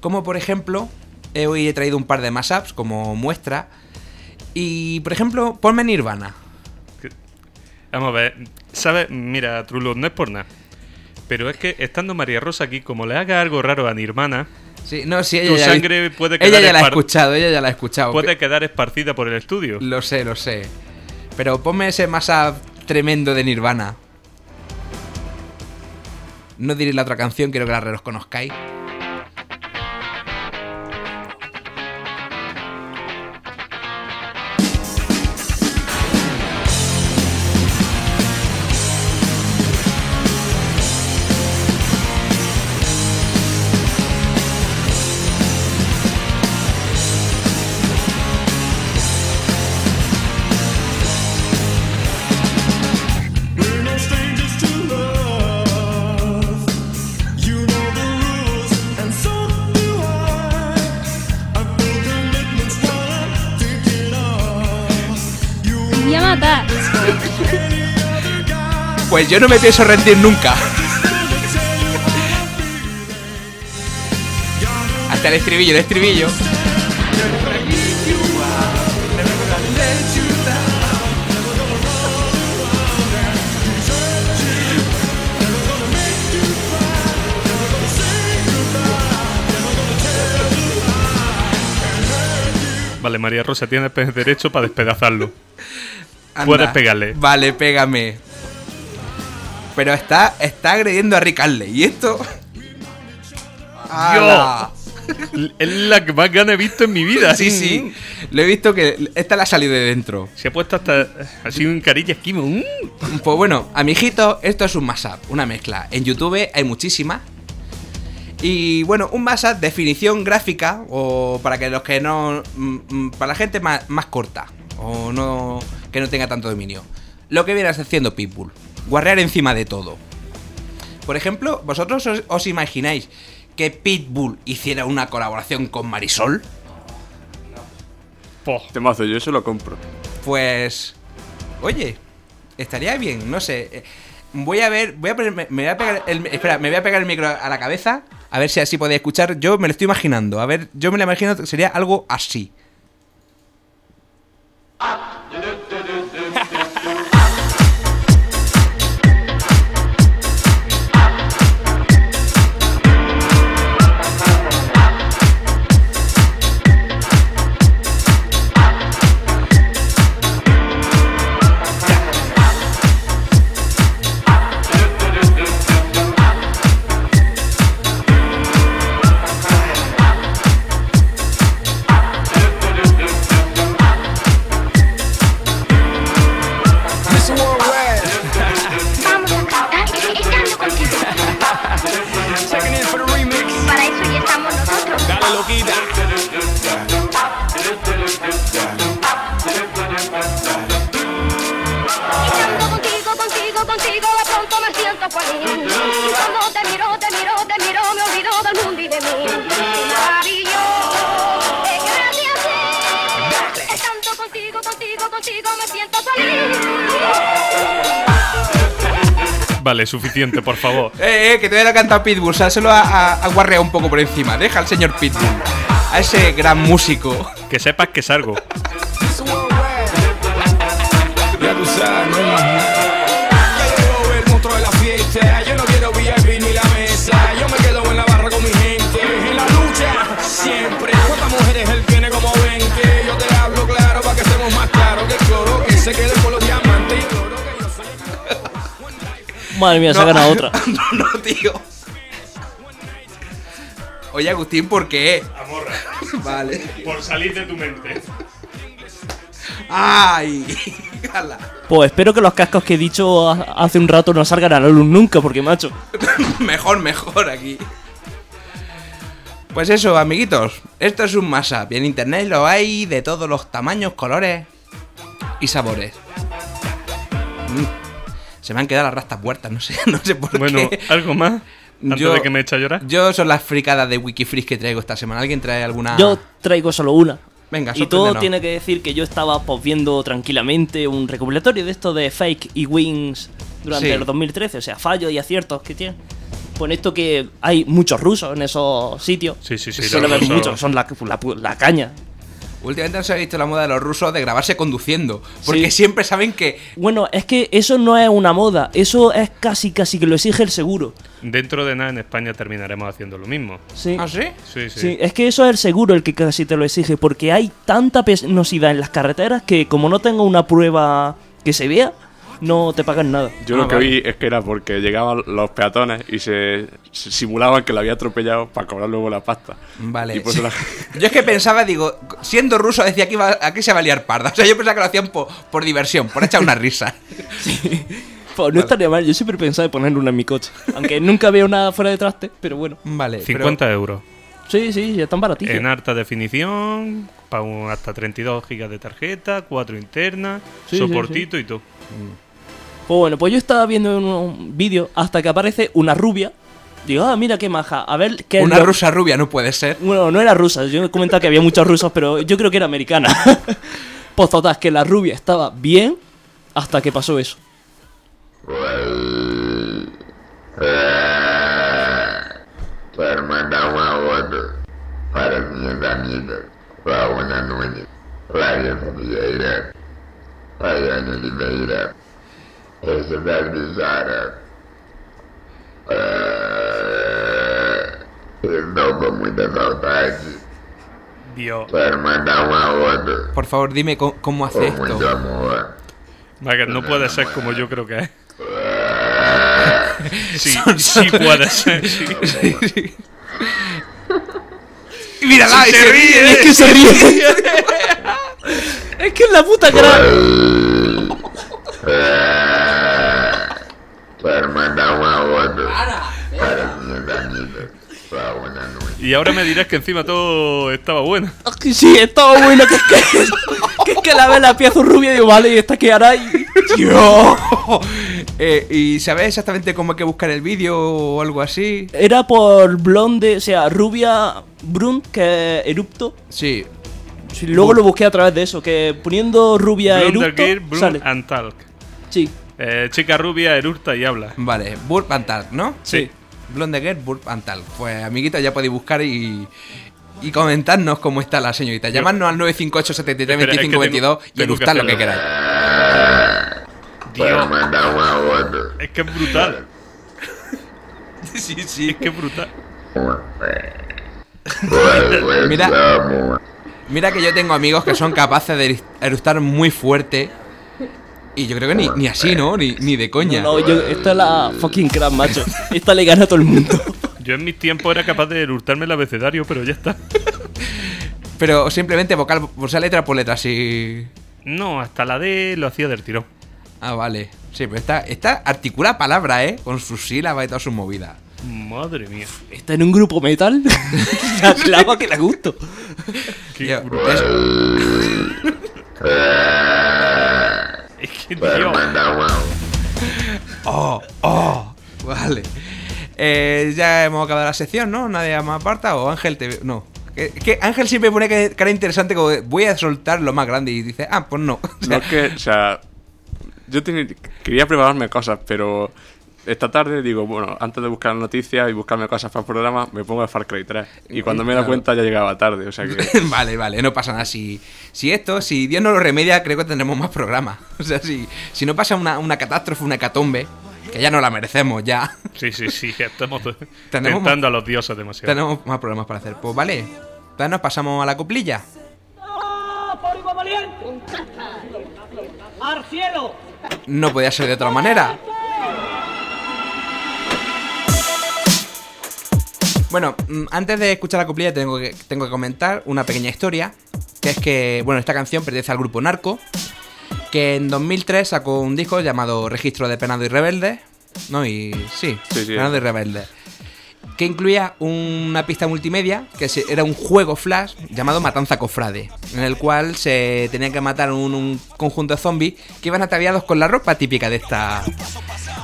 Como por ejemplo, eh, hoy he traído un par de mashups como muestra. Y por ejemplo, ponme Nirvana. Vamos a ver. ¿Sabes? Mira, Trulo, no es por nada. Pero es que estando María Rosa aquí, como le haga algo raro a mi hermana, Sí, no, sí, ella tu ya, sangre puede ella quedar, ya la ha escuchado, ella ya la ha escuchado. puede quedar esparcida por el estudio. Lo sé, lo sé. Pero ponme ese mashup tremendo de Nirvana. No diré la otra canción, quiero que la reconozcáis. Yo no me pienso rendir nunca. Hasta el estribillo, el estribillo. Vale, María Rosa, tienes derecho para despedazarlo. Anda. Puedes pegarle. Vale, pégame. Pero está, está agrediendo a Rick. ¿Y esto? Es la que más ganas he visto en mi vida. Sí, sí. Lo he visto que esta la ha salido de dentro. Se ha puesto hasta así un carilla esquimo. Mm. Pues bueno, amiguitos, esto es un mashup, una mezcla. En YouTube hay muchísimas. Y bueno, un mashup, definición gráfica, o para que los que no. mm, mm, para la gente más, más corta, o no. que no tenga tanto dominio. Lo que viene haciendo Pitbull: guarrear encima de todo. Por ejemplo, ¿vosotros os, os imagináis que Pitbull hiciera una colaboración con Marisol? Po. Temazo, yo eso lo compro. Pues. Oye, estaría bien, no sé. eh, Voy a ver, voy a ponerme- me voy a pegar el, espera, me voy a pegar el micro a la cabeza, a ver si así podéis escuchar. Yo me lo estoy imaginando, a ver, yo me lo imagino que sería algo así. Vale, suficiente, por favor. (laughs) Eh, eh, que todavía lo ha cantado Pitbull, sálselo a, a, a guarrear un poco por encima. Deja al señor Pitbull, a ese gran músico. Que sepas que salgo. Ya Madre mía, se ha ganado (laughs) otra. no, no, tío. Oye, Agustín, ¿por qué? Amorra. (laughs) Vale. Por salir de tu mente. ¡Ay! (laughs) Ala. Pues espero que los cascos que he dicho ha- hace un rato no salgan a la luz nunca, porque macho. mejor, mejor aquí. Pues eso, amiguitos. Esto es un mashup. Y en internet lo hay de todos los tamaños, colores y sabores. Mm. Se me han quedado las rastas muertas, no sé, (laughs) no sé por Bueno, qué. ¿algo más? Antes Yo- de que me eche a llorar. Yo son las fricadas de Wikifreeze que traigo esta semana. ¿Alguien trae alguna? Yo traigo solo una. Venga, Y todo tiene que decir que yo estaba pues, viendo tranquilamente un recopilatorio de esto de fake y wins durante Sí. el 2013, o sea, fallos y aciertos que tienen. Pues esto que hay muchos rusos en esos sitios. Sí, sí, sí. Se lo ven rusos- mucho, son la, la la caña. Últimamente no se ha visto la moda de los rusos de grabarse conduciendo. Porque Sí. siempre saben que. Bueno, es que eso no es una moda, eso es casi casi que lo exige el seguro. Dentro de nada en España terminaremos haciendo lo mismo. Sí. ¿Ah, sí? Sí, sí. Sí, es que eso es el seguro el que casi te lo exige, porque hay tanta penosidad en las carreteras que como no tengo una prueba que se vea, no te pagan nada. Yo Ah, lo que vale. vi es que era porque llegaban los peatones y se, se simulaban que lo había atropellado para cobrar luego la pasta. Vale. Y sí. la- (laughs) Yo es que pensaba, digo, siendo ruso decía que iba, aquí se va a liar parda. O sea, yo pensaba que lo hacían por, por diversión, por echar una risa. (laughs) Pues no estaría mal, yo siempre pensaba en poner una en mi coche. Aunque nunca veo nada fuera de traste, pero bueno. Vale. pero- 50 euros. Sí, sí, ya están baratillos. En alta definición, pa' un- hasta 32 gigas de tarjeta, 4 internas, Sí, sí, soportito y todo. Pues bueno, pues yo estaba viendo un vídeo hasta que aparece una rubia. Digo, ah, mira qué maja. A ver qué es Una lo- rusa rubia no puede ser. Bueno, no era rusa. Yo he comentado que había muchos rusos, pero yo creo que era americana. (laughs) pues total, que la rubia estaba bien hasta que pasó eso. Oliveira, Elizabeth Zara. Ah, Estou com muita saudade. Dios. Mandar uma Por favor, dime cómo, cómo hace esto. amor. Vaya, no puede ser como yo creo que es. (laughs) Sí, sí puede ser. sí. ¡Mírala! y se ríe! Es que se ríe. (laughs) es que es la puta cara. Mandar para. Y ahora me dirás que encima todo estaba bueno. Que sí, estaba bueno. Que es que, que, es que la ve la pieza rubia y digo, vale, ¿y esta qué hará? Y-. Eh, ¿Y sabes exactamente cómo hay que buscar el vídeo o algo así? Era por blonde, o sea, rubia brun, que erupto. Sí. Sí, luego lo busqué a través de eso, que poniendo rubia erupto Blue sale. and Talk. Sí, Eh, chica rubia, eructa y habla. Vale, Burp and Talk, ¿no? sí. Blonde Girl, Burp and Talk. Pues, amiguitos, ya podéis buscar y, y comentarnos cómo está la señorita. Llamadnos al 958 73 Espera, es que 25 22 tengo- y que eructar lo que queráis. Dios, ordem. es que es brutal. (laughs) Sí, sí. Es que es brutal. (laughs) Mira. Mira que yo tengo amigos que son capaces de eructar muy fuerte. Y yo creo que ni, ni así, ¿no? Ni, ni de coña. No, yo, esta es la fucking crack, macho. Esta le gana a todo el mundo. (laughs) Yo en mis tiempos era capaz de eructarme el abecedario, pero ya está. (laughs) Pero simplemente vocal, o sea, letra por letra, así. No, hasta la D lo hacía del tirón. Ah, vale. Sí, pero está, está articula palabra, ¿eh? Con sus sílabas y todas sus movidas. Madre mía. Está en un grupo metal. (laughs) la clava que le gusto. Qué Tío, brutal. es- Es que, Quero Dios. Oh, oh. Vale. Eh, ya hemos acabado la sección, ¿no? Nadie más aparta o Ángel te... No. Que, que Ángel siempre pone que- cara interesante como de, voy a soltar lo más grande y dice, ah, pues no. (laughs) O No es que, o sea, yo tenía- quería prepararme cosas, pero esta tarde digo, bueno, antes de buscar noticias y buscarme cosas para el programa, me pongo a Far Cry 3. Y cuando me da cuenta ya llegaba tarde, o sea que... (laughs) vale, vale, no pasa nada. Si, si esto, si Dios no lo remedia, creo que tendremos más programas. (laughs) O sea, si, si no pasa una, una catástrofe, una hecatombe, que ya no la merecemos, ya Sí, sí, sí. Estamos (laughs) tentando a los dioses demasiado. tenemos más programas para hacer. Pues vale, entonces nos pasamos a la coplilla. ¡Al cielo! No podía ser de otra manera. Bueno, mm, antes de escuchar la coplilla tengo que, tengo que comentar una pequeña historia. Que es que, bueno, esta canción pertenece al grupo Narco. Que en 2003 sacó un disco llamado Registro de Penado y Rebelde. No, y sí, Sí, sí. Penado y Rebelde. Que incluía una pista multimedia, que era un juego flash llamado Matanza Cofrade, en el cual se tenía que matar un, un conjunto de zombies que iban ataviados con la ropa típica de esta,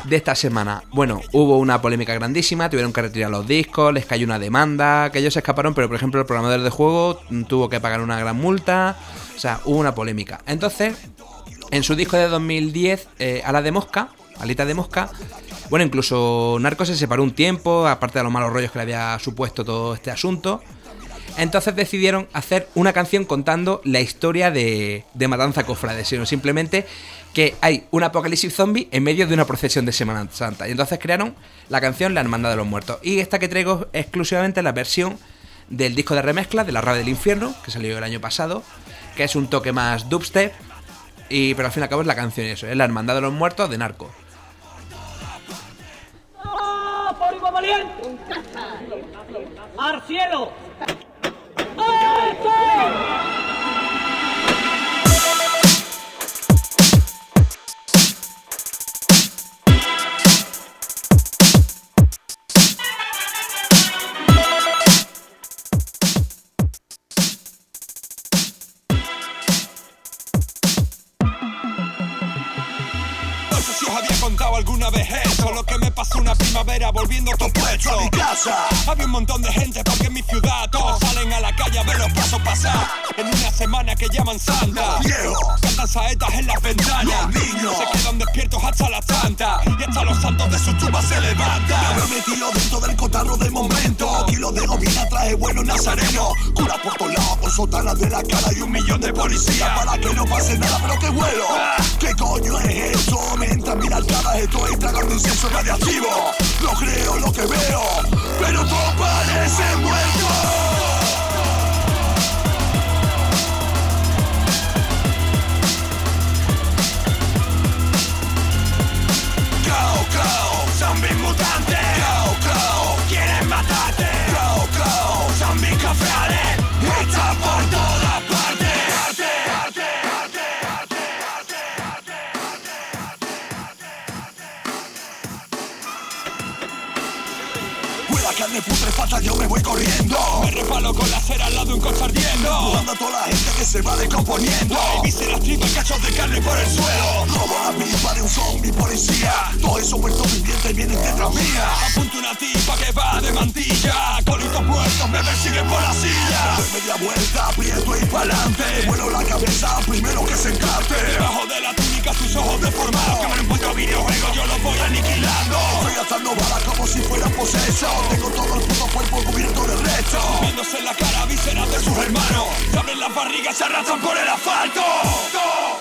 de esta semana. Bueno, hubo una polémica grandísima, tuvieron que retirar los discos, les cayó una demanda, que ellos se escaparon, pero por ejemplo el programador de juego tuvo que pagar una gran multa, o sea, hubo una polémica. Entonces, en su disco de 2010, eh, de Mosca, Alita de Mosca, bueno, incluso Narco se separó un tiempo, aparte de los malos rollos que le había supuesto todo este asunto. Entonces decidieron hacer una canción contando la historia de, de Matanza Cofrade, sino simplemente que hay un apocalipsis zombie en medio de una procesión de Semana Santa. Y entonces crearon la canción La Hermandad de los Muertos. Y esta que traigo es exclusivamente la versión del disco de remezcla de La Rave del Infierno, que salió el año pasado, que es un toque más dubstep, y, pero al fin y al cabo es la canción eso, es La Hermandad de los Muertos de Narco. Valiente! ¡Al cielo! Volviendo puesto a mi casa. Había un montón de gente porque en mi ciudad Todos salen a la calle a ver los pasos pasar. En una semana que llaman santa. Cantan saetas en las ventanas. Se quedan despiertos hasta las tantas Y hasta los santos de sus tumbas se levantan. Me he metido dentro del cotarro de momento. Kilos de gomina traje bueno nazareno. Cura por todos lados con sotanas de la cara y un millón de policías. Para que no pase nada pero que vuelo. ¿Qué coño es eso? Mientras mira el cara estoy tragando incienso radiactivo. No creo lo que veo Pero todo parece muerto. Go, go, zombie mutante. Go, go, quieren matarte. Go, go, zombie cafeales Está por todas yo me voy corriendo. Me repalo con la cera al lado de un coche ardiendo. Empujando a toda la gente que se va descomponiendo. Hay vísceras, tripas, cachos de carne por el suelo. Como la misma de un zombie policía. Todos esos muertos vivientes vienen detrás mía. Apunto una tipa que va de mantilla. Colitos muertos me persiguen por la silla. Doy media vuelta, aprieto y pa'lante. Vuelo la cabeza primero que se encarte. Debajo de la túnica tus ojos deformados. Que me encuentro videojuegos, yo los voy aniquilando. Estoy gastando balas como si fueran posesos Tengo todo el puto cuerpo cubierto de Viéndose en la cara vísceras de sus hermanos. Se abren las barrigas, se arrastran por el asfalto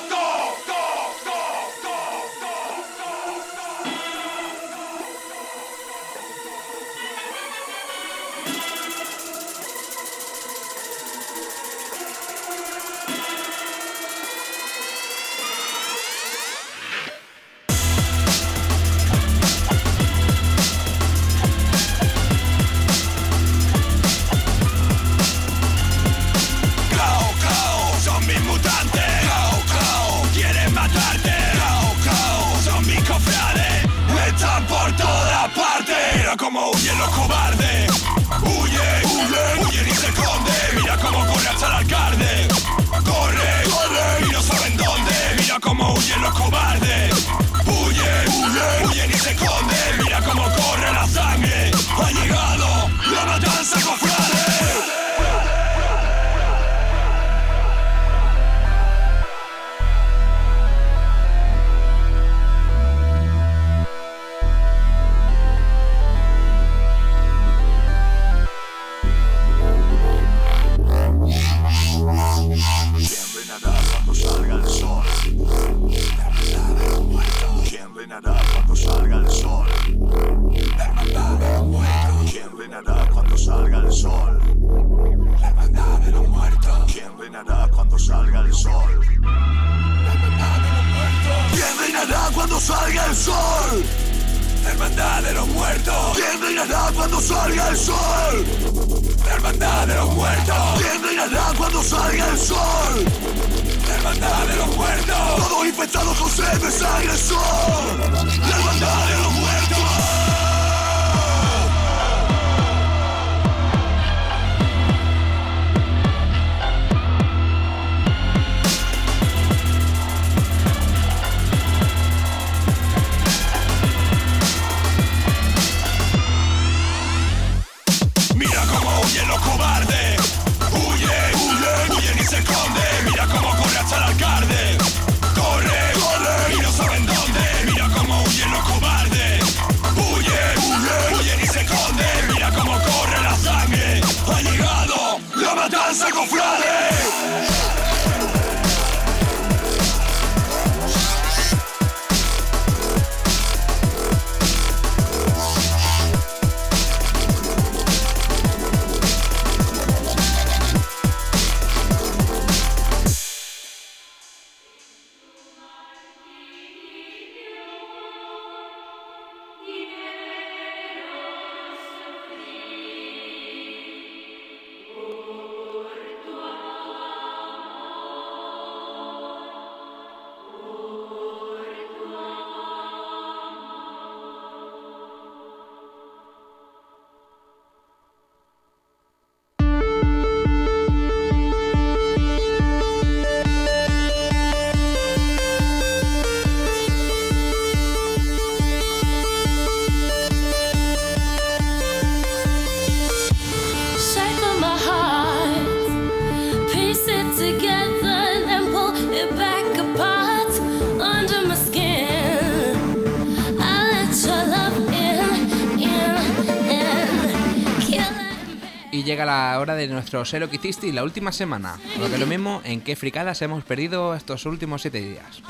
de nuestro sé lo que hiciste la última semana. Lo que lo mismo, en qué fricadas hemos perdido estos últimos siete días.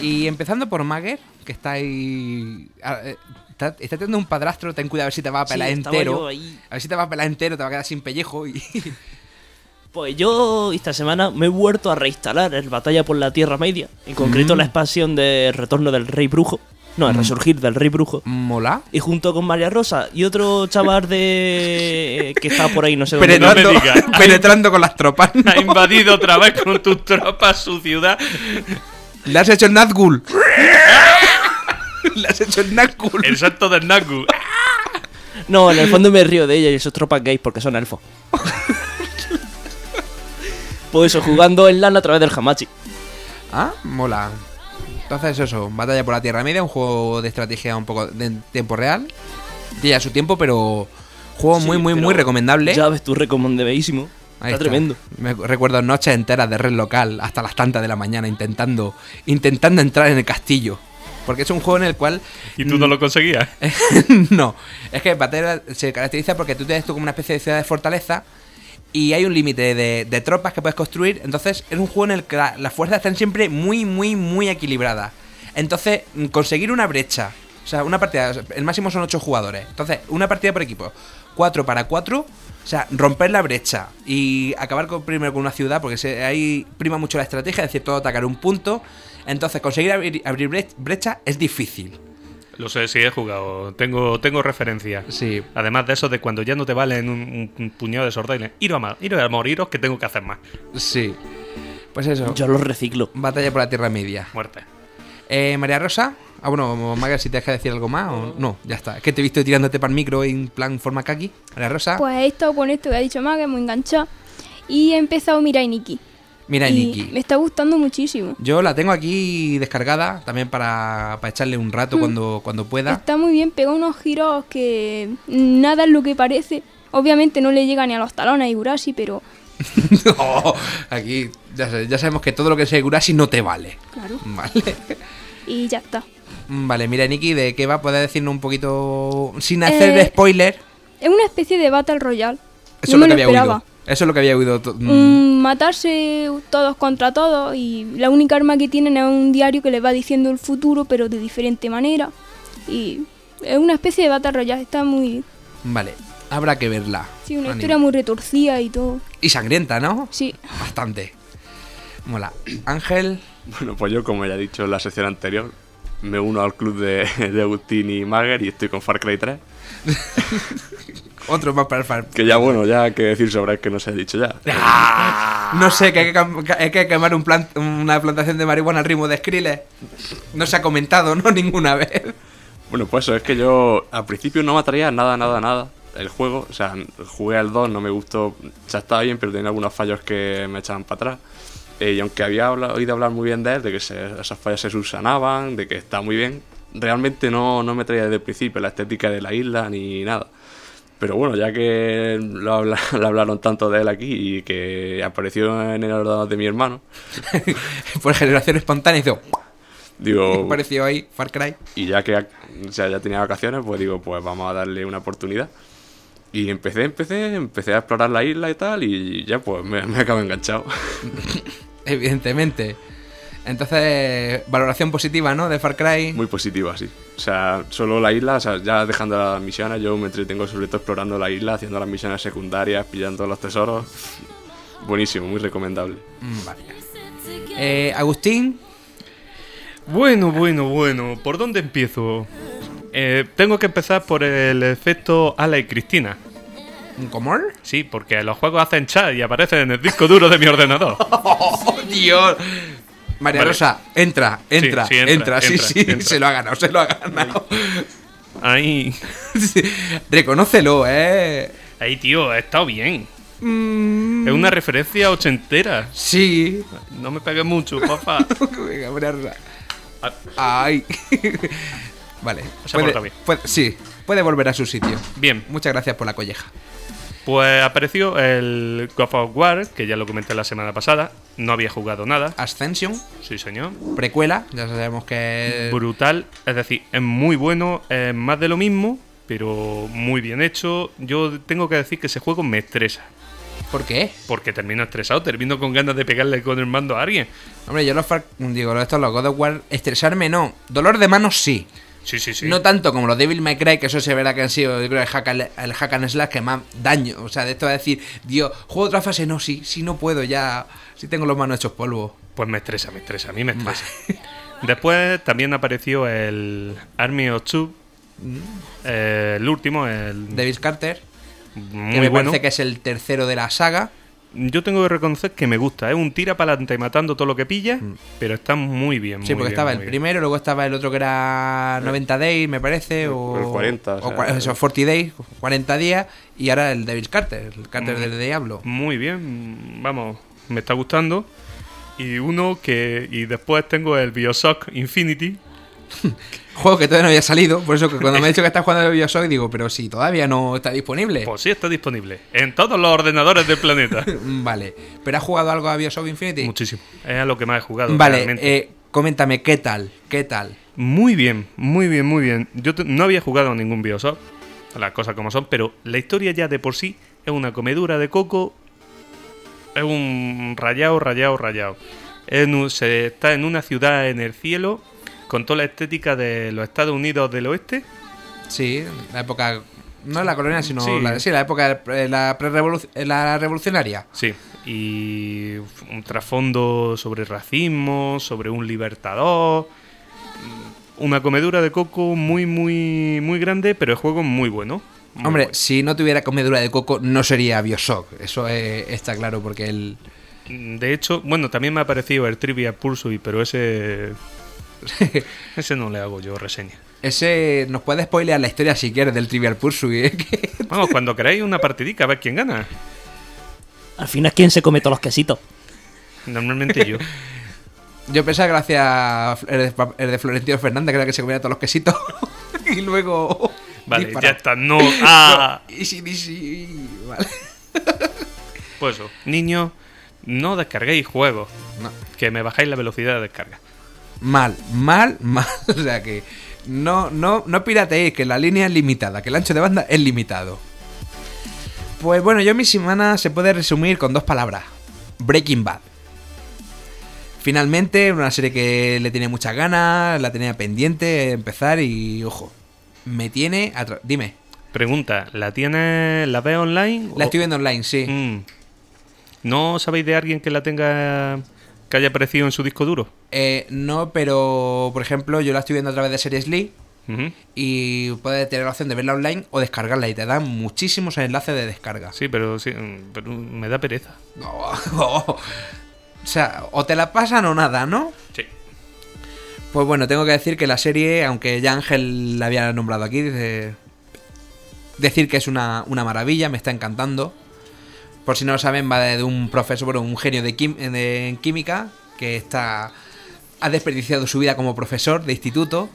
Y empezando por Mager, que está ahí. ah, eh, Está, está teniendo un padrastro, ten cuidado a ver si te va a Sí, pelar estaba entero. A ver si te va a pelar entero, te va a quedar sin pellejo y. (laughs) Pues yo esta semana me he vuelto a reinstalar el Batalla por la Tierra Media. En concreto Mm. la expansión de Retorno del Rey Brujo. No, el Mm. Resurgir del Rey Brujo. Mola. Y junto con María Rosa y otro chaval de... que está por ahí, no sé dónde. Penetrando, No me digas. (laughs) penetrando con las tropas. (laughs) Ha invadido otra vez con tus tropas su ciudad. Le has hecho el Nazgul. Le has hecho el Nazgul. El salto del Nagu. No, en el fondo me río de ella y sus tropas gays porque son elfos. (laughs) pues eso, jugando en LAN a través del Hamachi. Ah, mola. Entonces eso, Batalla por la Tierra Media, un juego de estrategia un poco de tiempo real. Tiene su tiempo, pero juego Sí, muy, muy, muy recomendable. Ya ves tú, recomendadísimo. Está, tremendo. Me recuerdo noches enteras de red local hasta las tantas de la mañana intentando intentando entrar en el castillo. Porque es un juego en el cual ¿Y tú no lo conseguías? (laughs) no, es que Batalla se caracteriza porque tú tienes tú como una especie de ciudad de fortaleza y hay un límite de, tropas que puedes construir. Entonces es un juego en el que la- las fuerzas están siempre muy, muy, muy equilibradas. Entonces, mm, conseguir una brecha, o sea, una partida, el máximo son 8 jugadores. Entonces, una partida por equipo, 4 para 4, o sea, romper la brecha y acabar con, primero con una ciudad, porque se- ahí prima mucho la estrategia, es decir, todo atacar un punto. Entonces, conseguir abrir, abrir brech- brecha es difícil. Lo sé, sí he jugado. Tengo, tengo referencia. Sí. Además de eso, de cuando ya no te valen un, puñado de sordeles. Ir a, ir a moriros que tengo que hacer más. Sí. Pues eso. Yo lo reciclo. Batalla por la Tierra Media. Muerte. Eh, María Rosa. Ah, bueno, Maga, si te deja decir algo más o no, ya está. Es que te he visto tirándote para el micro en plan forma kaki. María Rosa. Pues he estado con esto que ha dicho Mag, muy enganchado. Y he empezado Mirai Nikki. Mira, y Nikki. Me está gustando muchísimo. Yo la tengo aquí descargada también para, para echarle un rato Mm. cuando, cuando pueda. Está muy bien, pega unos giros que nada es lo que parece. Obviamente no le llega ni a los talones a Igurashi, pero (laughs) No, aquí ya, ya sabemos que todo lo que sea Gurashi no te vale. claro. Vale. Y ya está. Vale, mira, Nikki, ¿de qué va? ¿Puedes decirnos un poquito sin hacer Eh, spoiler? Es una especie de Battle Royale. Eso no lo me lo había esperaba. oído. Eso es lo que había oído. mm. Mm, matarse todos contra todos y la única arma que tienen es un diario que les va diciendo el futuro pero de diferente manera y es una especie de Royale, está muy... Vale, habrá que verla. Sí, una historia muy retorcida y todo. Y sangrienta, ¿no? Sí. Bastante. Mola. Ángel. Bueno, pues yo, como ya he dicho en la sección anterior, me uno al club de, de Agustín y Mager y estoy con Far Cry 3. (laughs) Otro más para el Far. Que ya, bueno, ya que decir sobre él que no se ha dicho ya. (laughs) No sé, que hay que, hay que quemar un plan- una plantación de marihuana al ritmo de Skrillex. No se ha comentado, ¿no? (laughs) Ninguna vez. Bueno, pues eso, es que yo al principio no me atraía nada, nada, nada el juego. O sea, jugué al 2, no me gustó. O sea, estaba bien, pero tenía algunos fallos que me echaban para atrás. Eh, y aunque había habla- oído hablar muy bien de él, de que se- esos fallos se subsanaban, de que está muy bien, realmente no, no me traía desde el principio la estética de la isla ni nada. Pero bueno, ya que lo, habla- (laughs) lo hablaron tanto de él aquí y que apareció en el ordenador de mi hermano, (laughs) Por generación espontánea hizo. (laughs) digo, Apareció ahí Far Cry. y ya que o sea, ya tenía vacaciones, pues digo, pues vamos a darle una oportunidad. Y empecé, empecé, empecé a explorar la isla y tal, y ya pues me, me acabo enganchado. Evidentemente. Entonces, valoración positiva, ¿no? De Far Cry. Muy positiva, sí. O sea, solo la isla, o sea, ya dejando las misiones, yo me entretengo sobre todo explorando la isla, haciendo las misiones secundarias, pillando los tesoros. Buenísimo, muy recomendable. Mm, Vale. Eh, Agustín. Bueno, bueno, bueno. ¿Por dónde empiezo? Eh, tengo que empezar por el efecto Ala y Cristina. ¿Cómo? Sí, porque los juegos hacen chat y aparecen en el disco duro de mi ordenador. (laughs) ¡Oh, Dios! María Vale. Rosa, entra, entra, Sí, sí, entra, entra, sí, entra, sí, (laughs) entra. se lo ha ganado, se lo ha ganado. Ahí. (laughs) Sí, Reconócelo, eh. Ahí, tío, ha estado bien. Mm, Es una referencia ochentera. Sí. No me pegues mucho, papá. (laughs) Venga, María Rosa. Ah. Ay. vale. Se ha portado bien. puede- sí, puede volver a su sitio. Bien. Muchas gracias por la colleja. Pues apareció el God of War, que ya lo comenté la semana pasada. No había jugado nada. Ascension, Sí, señor. precuela, ya sabemos que es... Brutal. Es decir, es muy bueno, es más de lo mismo, pero muy bien hecho. Yo tengo que decir que ese juego me estresa. ¿Por qué? Porque termino estresado, termino con ganas de pegarle con el mando a alguien. Hombre, yo los Far- digo, estos los God of War, estresarme no. Dolor de manos sí. Sí, sí, sí. No tanto como los Devil May Cry, que eso se verá que han sido, yo creo, el hack, and- el hack and slash que más daño. O sea, de esto va a decir, Dios, juego otra fase, no, sí, sí no puedo, ya, sí tengo los manos hechos polvo. Pues me estresa, me estresa, a mí me estresa. Después también apareció el Army of Two, eh, el último, el David Carter, muy que me bueno. parece que es el tercero de la saga. Yo tengo que reconocer que me gusta, es un tira para adelante matando todo lo que pilla, pero está muy bien. Mm. Sí, muy porque bien, estaba el bien. primero, luego estaba el otro que era 90 Days, me parece, o, el 40, o o sea, eso, 40 Days, 40 días, y ahora el David Carter, el Carter Mm. del Diablo. Muy bien, vamos, me está gustando. Y uno que. Y después tengo el Bioshock Infinity. (laughs) Juego que todavía no había salido, por eso que cuando me ha dicho que estás jugando el Bioshock, digo, pero si todavía no está disponible. Pues sí, está disponible. En todos los ordenadores del planeta. (laughs) Vale, ¿pero has jugado algo a Bioshock Infinity? Muchísimo. Es a lo que más he jugado. Vale, eh, coméntame, ¿qué tal? ¿Qué tal? Muy bien, muy bien, muy bien. Yo no había jugado a ningún Bioshock, las cosas como son, pero la historia ya de por sí es una comedura de coco, es un rayado, rayado, rayado. Un- se está en una ciudad en el cielo, con toda la estética de los Estados Unidos del oeste. Sí, la época... No la colonia, sino Sí. la, sí, la época, eh, la, eh, la revolucionaria. Sí, y un trasfondo sobre racismo, sobre un libertador. Una comedura de coco muy, muy, muy grande, pero el juego muy bueno. Muy Hombre, bueno. si no tuviera comedura de coco, no sería Bioshock. Eso eh, está claro, porque el... De hecho, bueno, también me ha parecido el Trivia Pursuit, pero ese. (laughs) ese no le hago yo reseña. Ese nos puede spoilear la historia si quieres del Trivial Pursuit. ¿eh? Que- (laughs) Vamos, cuando queráis una partidica, a ver quién gana. Al final, ¿quién se come todos los quesitos? Normalmente yo. (laughs) Yo pensaba hacía el de, el de Florentino Fernández, que era que se comía todos los quesitos. y luego. Vale, ya está. No. ¡Ah! No, easy, easy, Vale. Pues eso, niños, no descarguéis juegos. No. Que me bajáis la velocidad de descarga. Mal, mal, mal. (laughs) O sea que. No, no, no pirateéis, que la línea es limitada, que el ancho de banda es limitado. Pues bueno, yo mi semana se puede resumir con dos palabras. Breaking Bad. Finalmente, una serie que le tenía muchas ganas, la tenía pendiente de empezar y, ojo, me tiene... Dime, Pregunta, ¿la tienes, la ves online? la o- estoy viendo online, sí. Mm. ¿No sabéis de alguien que la tenga, que haya aparecido en su disco duro? Eh, no, pero, por ejemplo, yo la estoy viendo a través de Series Lee y puedes tener la opción de verla online o descargarla y te dan muchísimos enlaces de descarga. Sí, pero sí, mm, pero me da pereza. (laughs) o sea, o te la pasan o nada, ¿no? Sí. Pues bueno, tengo que decir que la serie, aunque ya Ángel la había nombrado aquí, dice- decir que es una, una maravilla, me está encantando. Por si no lo saben, va de un profesor, bueno, un genio de, química que está ha desperdiciado su vida como profesor de instituto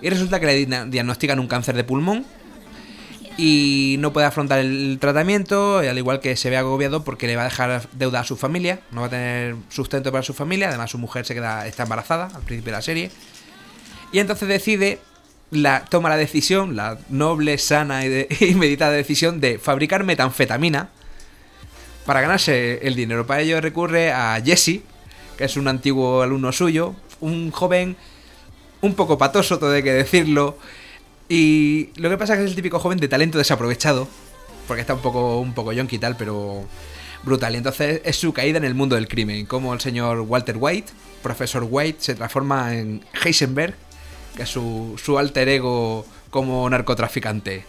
y resulta que le dia- diagnostican un cáncer de pulmón y no puede afrontar el tratamiento, al igual que se ve agobiado porque le va a dejar deuda a su familia, no va a tener sustento para su familia, además su mujer se queda está embarazada al principio de la serie. Y entonces decide la toma la decisión, la noble, sana y, de- (laughs) y meditada decisión de fabricar metanfetamina para ganarse el dinero. Para ello recurre a Jesse, que es un antiguo alumno suyo, un joven un poco patoso, todo hay que decirlo. Y lo que pasa es que es el típico joven de talento desaprovechado, porque está un poco, un poco yonki y tal, pero brutal. Y entonces es su caída en el mundo del crimen, como el señor Walter White, profesor White, se transforma en Heisenberg, que es su alter ego como narcotraficante.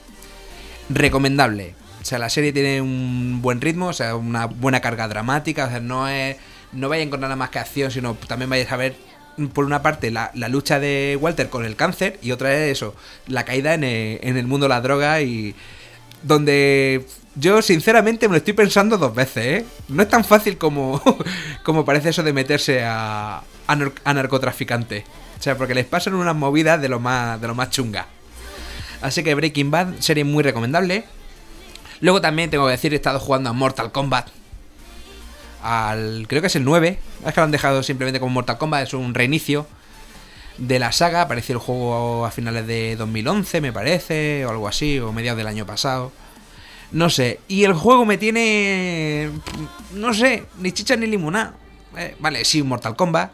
Recomendable. O sea, la serie tiene un buen ritmo, o sea, una buena carga dramática, o sea, no es... No vais a encontrar nada más que acción, sino también vais a ver, por una parte, la, la lucha de Walter con el cáncer, y otra es eso, la caída en el, mundo de la droga y... Donde yo, sinceramente, me lo estoy pensando dos veces, ¿eh? No es tan fácil como, (laughs) como parece eso de meterse a, a narcotraficante. O sea, porque les pasan unas movidas de lo más, de lo más chunga. Así que Breaking Bad, serie muy recomendable. Luego también tengo que decir, he estado jugando a Mortal Kombat. Al. Creo que es el 9. Es que lo han dejado simplemente como Mortal Kombat, es un reinicio. de la saga. Apareció el juego a finales de 2011, me parece, o algo así, o mediados del año pasado. No sé. Y el juego me tiene. No sé, ni chicha ni limonada. Eh, vale, sí, Mortal Kombat.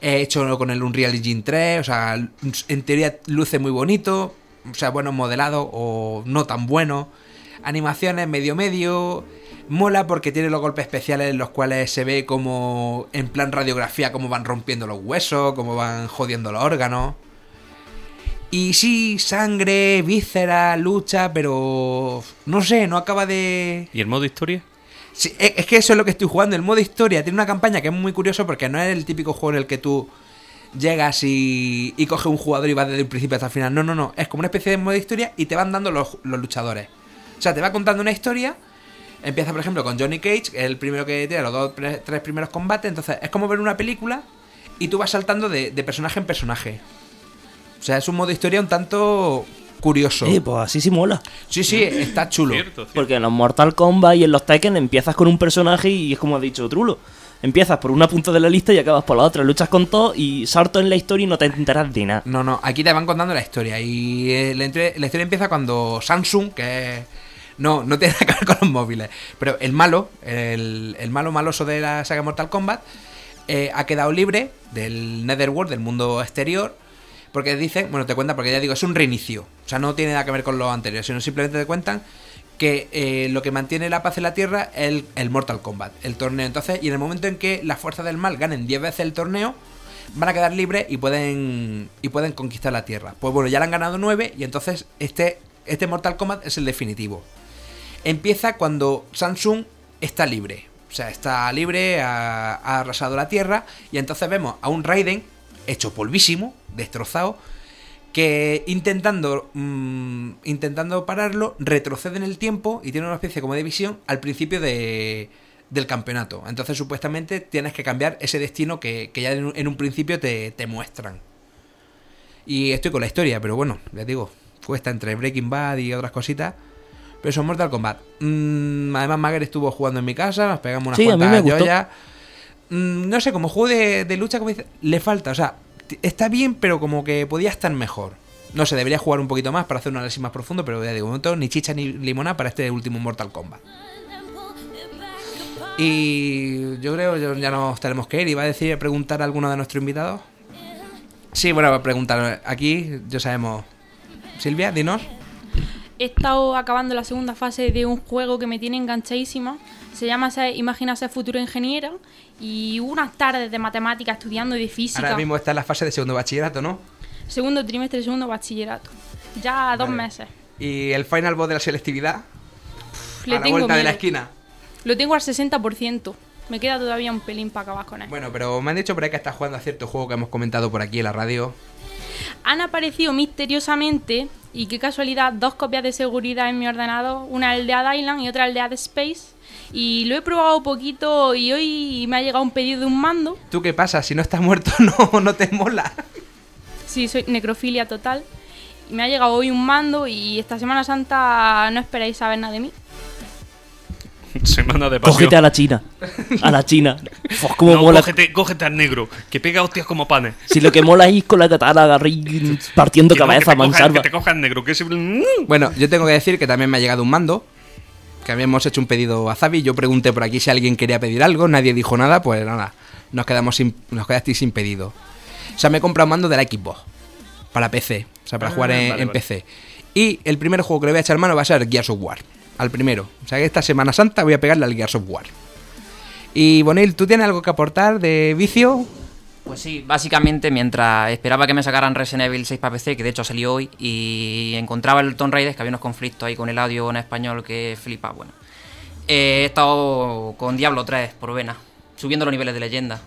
He hecho con el Unreal Engine 3. O sea, en teoría luce muy bonito. O sea, bueno modelado o no tan bueno. Animaciones medio medio. Mola porque tiene los golpes especiales en los cuales se ve como en plan radiografía cómo van rompiendo los huesos, cómo van jodiendo los órganos. Y sí, sangre, víscera, lucha, pero no sé, no acaba de... ¿Y el modo historia? Sí, e- es que eso es lo que estoy jugando. El modo historia tiene una campaña que es muy curioso porque no es el típico juego en el que tú llegas y, y coges un jugador y vas desde el principio hasta el final. No, no, no. Es como una especie de modo historia y te van dando los, los luchadores. O sea, te va contando una historia. Empieza, por ejemplo, con Johnny Cage, que es el primero que tiene los dos, tres, tres primeros combates. Entonces, es como ver una película y tú vas saltando de, de personaje en personaje. O sea, es un modo historia un tanto curioso. Eh, pues así sí mola. Sí, sí, está chulo. Porque en los Mortal Kombat y en los Tekken empiezas con un personaje y es como ha dicho Trulo. Empiezas por una punta de la lista y acabas por la otra. Luchas con todo y salto en la historia y no te enteras de nada. No, no, aquí te van contando la historia. Y eh, la historia empieza cuando Samsung, que es- no, no tiene (laughs) nada que ver con los móviles, pero el malo, el, malo maloso de la saga Mortal Kombat, eh, ha quedado libre del Netherworld, del mundo exterior. Porque dicen, bueno, te cuentan, porque ya digo, es un reinicio. O sea, no tiene nada que ver con lo anterior, sino simplemente te cuentan que eh, lo que mantiene la paz en la Tierra es el, Mortal Kombat, el torneo. Entonces, y en el momento en que las fuerzas del mal ganen 10 veces el torneo, van a quedar libres y pueden y pueden conquistar la Tierra. Pues bueno, ya le han ganado 9 y entonces este, este Mortal Kombat es el definitivo. Empieza cuando Samsung está libre. O sea, está libre, ha, arrasado la Tierra y entonces vemos a un Raiden hecho polvísimo, destrozado, que intentando mm, intentando pararlo retrocede en el tiempo y tiene una especie como de visión al principio de, del campeonato. Entonces supuestamente tienes que cambiar ese destino que, que ya en un, en un principio te, te muestran. Y estoy con la historia, pero bueno, ya digo, cuesta entre Breaking Bad y otras cositas. Pero es Mortal Kombat. Mm, además, Mager estuvo jugando en mi casa, nos pegamos unas Sí, a mí cuantas me gustó. joyas. Mm, no sé, como juego de, de lucha, como dice, le falta. O sea, está bien, pero como que podía estar mejor. No sé, debería jugar un poquito más para hacer un análisis más profundo, pero ya digo, momento ni chicha ni limona para este último Mortal Kombat. Y yo creo que ya nos tenemos que ir. Iba a decir, preguntar a alguno de nuestros invitados. Sí, bueno, preguntar aquí, ya sabemos. Silvia, dinos. He estado acabando la segunda fase de un juego que me tiene enganchadísima. Se llama Imagina ser futuro ingeniera. Y unas tardes de matemáticas estudiando y de física. Ahora mismo está en la fase de segundo bachillerato, ¿no? Segundo trimestre, segundo bachillerato. Ya dos Vale. meses. Y el final boss de la selectividad. Le a la tengo vuelta de la miedo. esquina. Lo tengo al 60%. Me queda todavía un pelín para acabar con él. Bueno, pero me han dicho por ahí que estás jugando a cierto juego que hemos comentado por aquí en la radio. Han aparecido misteriosamente, y qué casualidad, dos copias de seguridad en mi ordenador. Una el de Ad Island y otra el de Ad Space. Y lo he probado poquito y hoy me ha llegado un pedido de un mando. ¿Tú qué pasa? Si no estás muerto, (laughs) no, no te mola. Sí, soy necrofilia total. Y me ha llegado hoy un mando y esta Semana Santa no esperáis saber nada de mí. (laughs) Semana de pasión. Cógete a la China. A la China. Pues cómo No, mola. cógete, cógete al negro, que pega hostias como panes. Si lo que mola es ir con la katana (laughs) partiendo cabeza, mansalva. Que te coja el negro, que es... Bueno, yo tengo que decir que también me ha llegado un mando. Que habíamos hecho un pedido a Zabi. Yo pregunté por aquí si alguien quería pedir algo. Nadie dijo nada. Pues nada, nos quedamos sin, nos quedasteis sin pedido. O sea, me he comprado un mando de la Xbox. Para PC. O sea, para Ah, jugar en, vale, en vale. PC. Y el primer juego que le voy a echar mano va a ser Gears of War. Al primero. O sea, que esta Semana Santa voy a pegarle al Gears of War. Y Bonil, ¿tú tienes algo que aportar de vicio? Pues sí, básicamente mientras esperaba que me sacaran Resident Evil 6 para PC, que de hecho salió hoy, y encontraba el Tomb Raider, que había unos conflictos ahí con el audio en español que flipa, bueno. Eh, he estado con Diablo 3 por vena, subiendo los niveles de leyenda.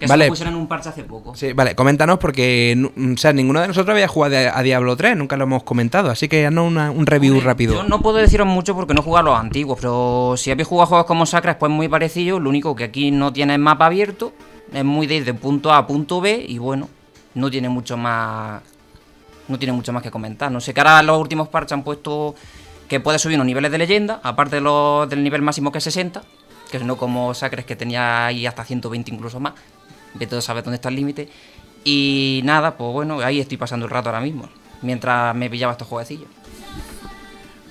Que Vale. se pusieron en un parche hace poco. Sí, vale, coméntanos porque o sea, ninguno de nosotros había jugado a, Diablo 3, nunca lo hemos comentado, así que haznos una- un review rápido. Yo no puedo deciros mucho porque no he jugado a los antiguos, pero si habéis jugado juegos como Sacra, pues muy parecido. Lo único que aquí no tiene mapa abierto, es muy de ir de punto A a punto B y bueno, no tiene mucho más. No tiene mucho más que comentar. No sé, que ahora los últimos parches han puesto que puedes subir unos niveles de leyenda, aparte de los, del nivel máximo que es 60, que no como Sacres que tenía ahí hasta 120 incluso más. Vete a saber dónde está el límite. Y nada, pues bueno, ahí estoy pasando el rato ahora mismo. Mientras me pillaba estos jueguecillos.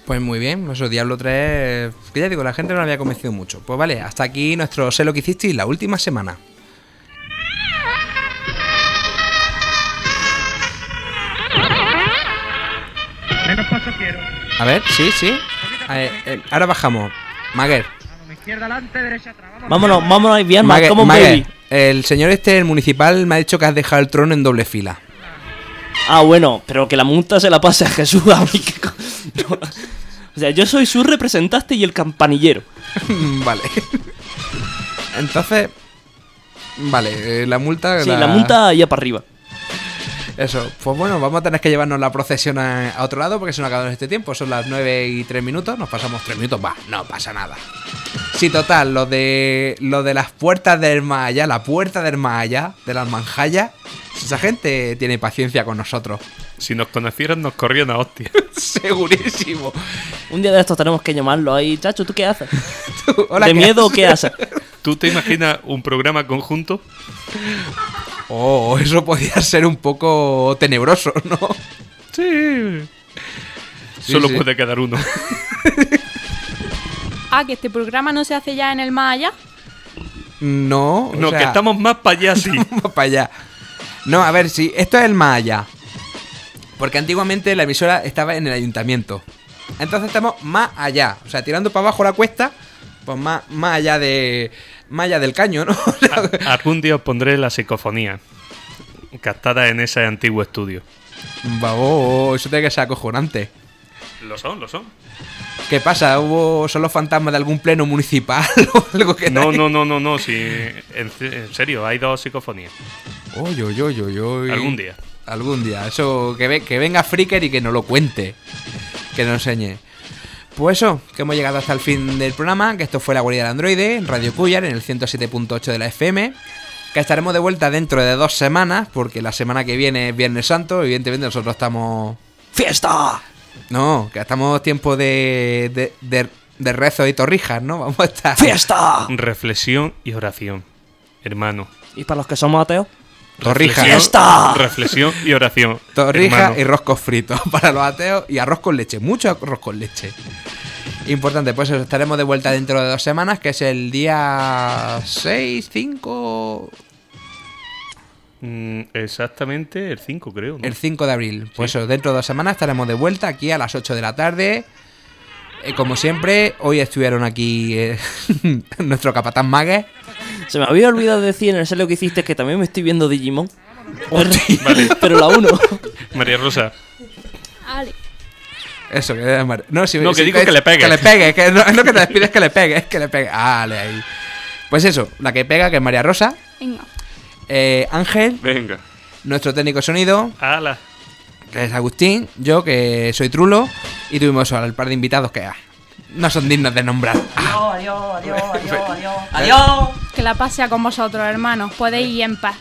Pues muy bien, eso Diablo 3, que ya digo, la gente no lo había convencido mucho. Pues vale, hasta aquí nuestro sé lo que hicisteis la última semana. Menos paso quiero. A ver, sí, sí. A ver, eh, ahora bajamos. Maguer. Izquierda adelante, derecha atrás. Vámonos. Vámonos, vámonos bien, más Maguer, como un baby. el señor este, el municipal, me ha dicho que has dejado el trono en doble fila. Ah, bueno, pero que la multa se la pase a Jesús a mí. que co- (laughs) no. O sea, yo soy su representante y el campanillero. (laughs) vale. Entonces, vale, eh, la multa... Sí, la multa allá para arriba. Eso, pues bueno, vamos a tener que llevarnos la procesión a, a otro lado porque se nos ha acabado este tiempo. Son las 9 y 3 minutos, nos pasamos 3 minutos, va, no pasa nada. Sí, total, lo de lo de las puertas del más allá, la puerta del más allá, de las manjallas, esa gente tiene paciencia con nosotros. Si nos conocieran, nos corrían a hostia. (laughs) Segurísimo. Un día de estos tenemos que llamarlo ahí. Chacho, ¿tú qué haces? (laughs) Hola, ¿De ¿qué miedo o haces? qué haces? ¿Tú te imaginas un programa conjunto? Oh, eso podía ser un poco tenebroso, ¿no? Sí. Sí, Solo sí. puede quedar uno. (laughs) Ah, que este programa no se hace ya en el más allá. No, o No, sea, que estamos más para allá, sí. (laughs) Vamos para allá. No, a ver, si esto es el más allá. Porque antiguamente la emisora estaba en el ayuntamiento. Entonces estamos más allá. O sea, tirando para abajo la cuesta, pues más, más allá de. Allá del caño, ¿no? (laughs) A- Algún día os pondré la psicofonía captada en ese antiguo estudio. Babo, eso tiene que ser acojonante. Lo son, lo son. ¿Qué pasa? ¿Hubo solo fantasmas de algún pleno municipal (laughs) o algo que No, no, no, no, no, sí. En, en serio, hay dos psicofonías. Oy, oy, oy, oy. Algún día. Algún día. Eso, que, ve- que venga Freaker y que nos lo cuente. Que nos enseñe. Pues eso, que hemos llegado hasta el fin del programa, que esto fue la guarida del androide, en Radio Cuyar, en el 107.8 de la FM. Que estaremos de vuelta dentro de dos semanas, porque la semana que viene es Viernes Santo, evidentemente nosotros estamos... ¡Fiesta! No, que estamos tiempo de, de, de, de rezo y torrijas, ¿no? (laughs) Vamos a estar... ¡Fiesta! Reflexión y oración, hermano. ¿Y para los que somos ateos? Torrijas. Reflexión- ¡Fiesta! Reflexión y oración. Torrija hermano. y roscos fritos (laughs) para los ateos y arroz con leche, mucho arroz con leche. Importante, pues eso, estaremos de vuelta dentro de dos semanas, que es el día 6, 5, Mm, exactamente el 5, creo. ¿no? el 5 de abril. Pues eso, dentro de dos semanas estaremos de vuelta aquí a las 8 de la tarde. Eh, como siempre, hoy estuvieron aquí eh, (laughs) nuestro capatán Mague. Se me había olvidado decir en el lo que hiciste que también me estoy viendo Digimon. (laughs) Vale. Pero la 1. María Rosa. Ale. Eso, que mar- No, si, No, que si digo te- que le pegue. Que le pegue, que no, es lo que te despides que le pegue, es que le pegue. Vale, ahí. Pues eso, la que pega, que es María Rosa. Venga. Eh, Ángel, Venga. nuestro técnico de sonido, Ala. que es Agustín, yo que soy Trulo, y tuvimos al par de invitados que ah, no son dignos de nombrar. Ah, Adiós, adiós, adiós, adiós. Adiós. Que la pase con vosotros, hermanos. Podéis ir en paz.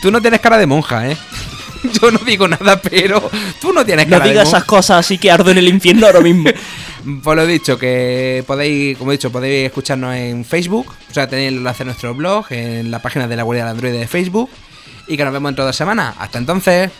tú no tienes cara de monja, ¿eh? (laughs) Yo no digo nada, pero tú no tienes No cara de digas monja. esas cosas así que ardo en el infierno ahora mismo. (laughs) Pues lo he dicho, que podéis, como he dicho, podéis escucharnos en Facebook, o sea, tenéis el enlace a nuestro blog, en la página de la Guardia del Android de Facebook, y que nos vemos dentro de dos semanas. Hasta entonces.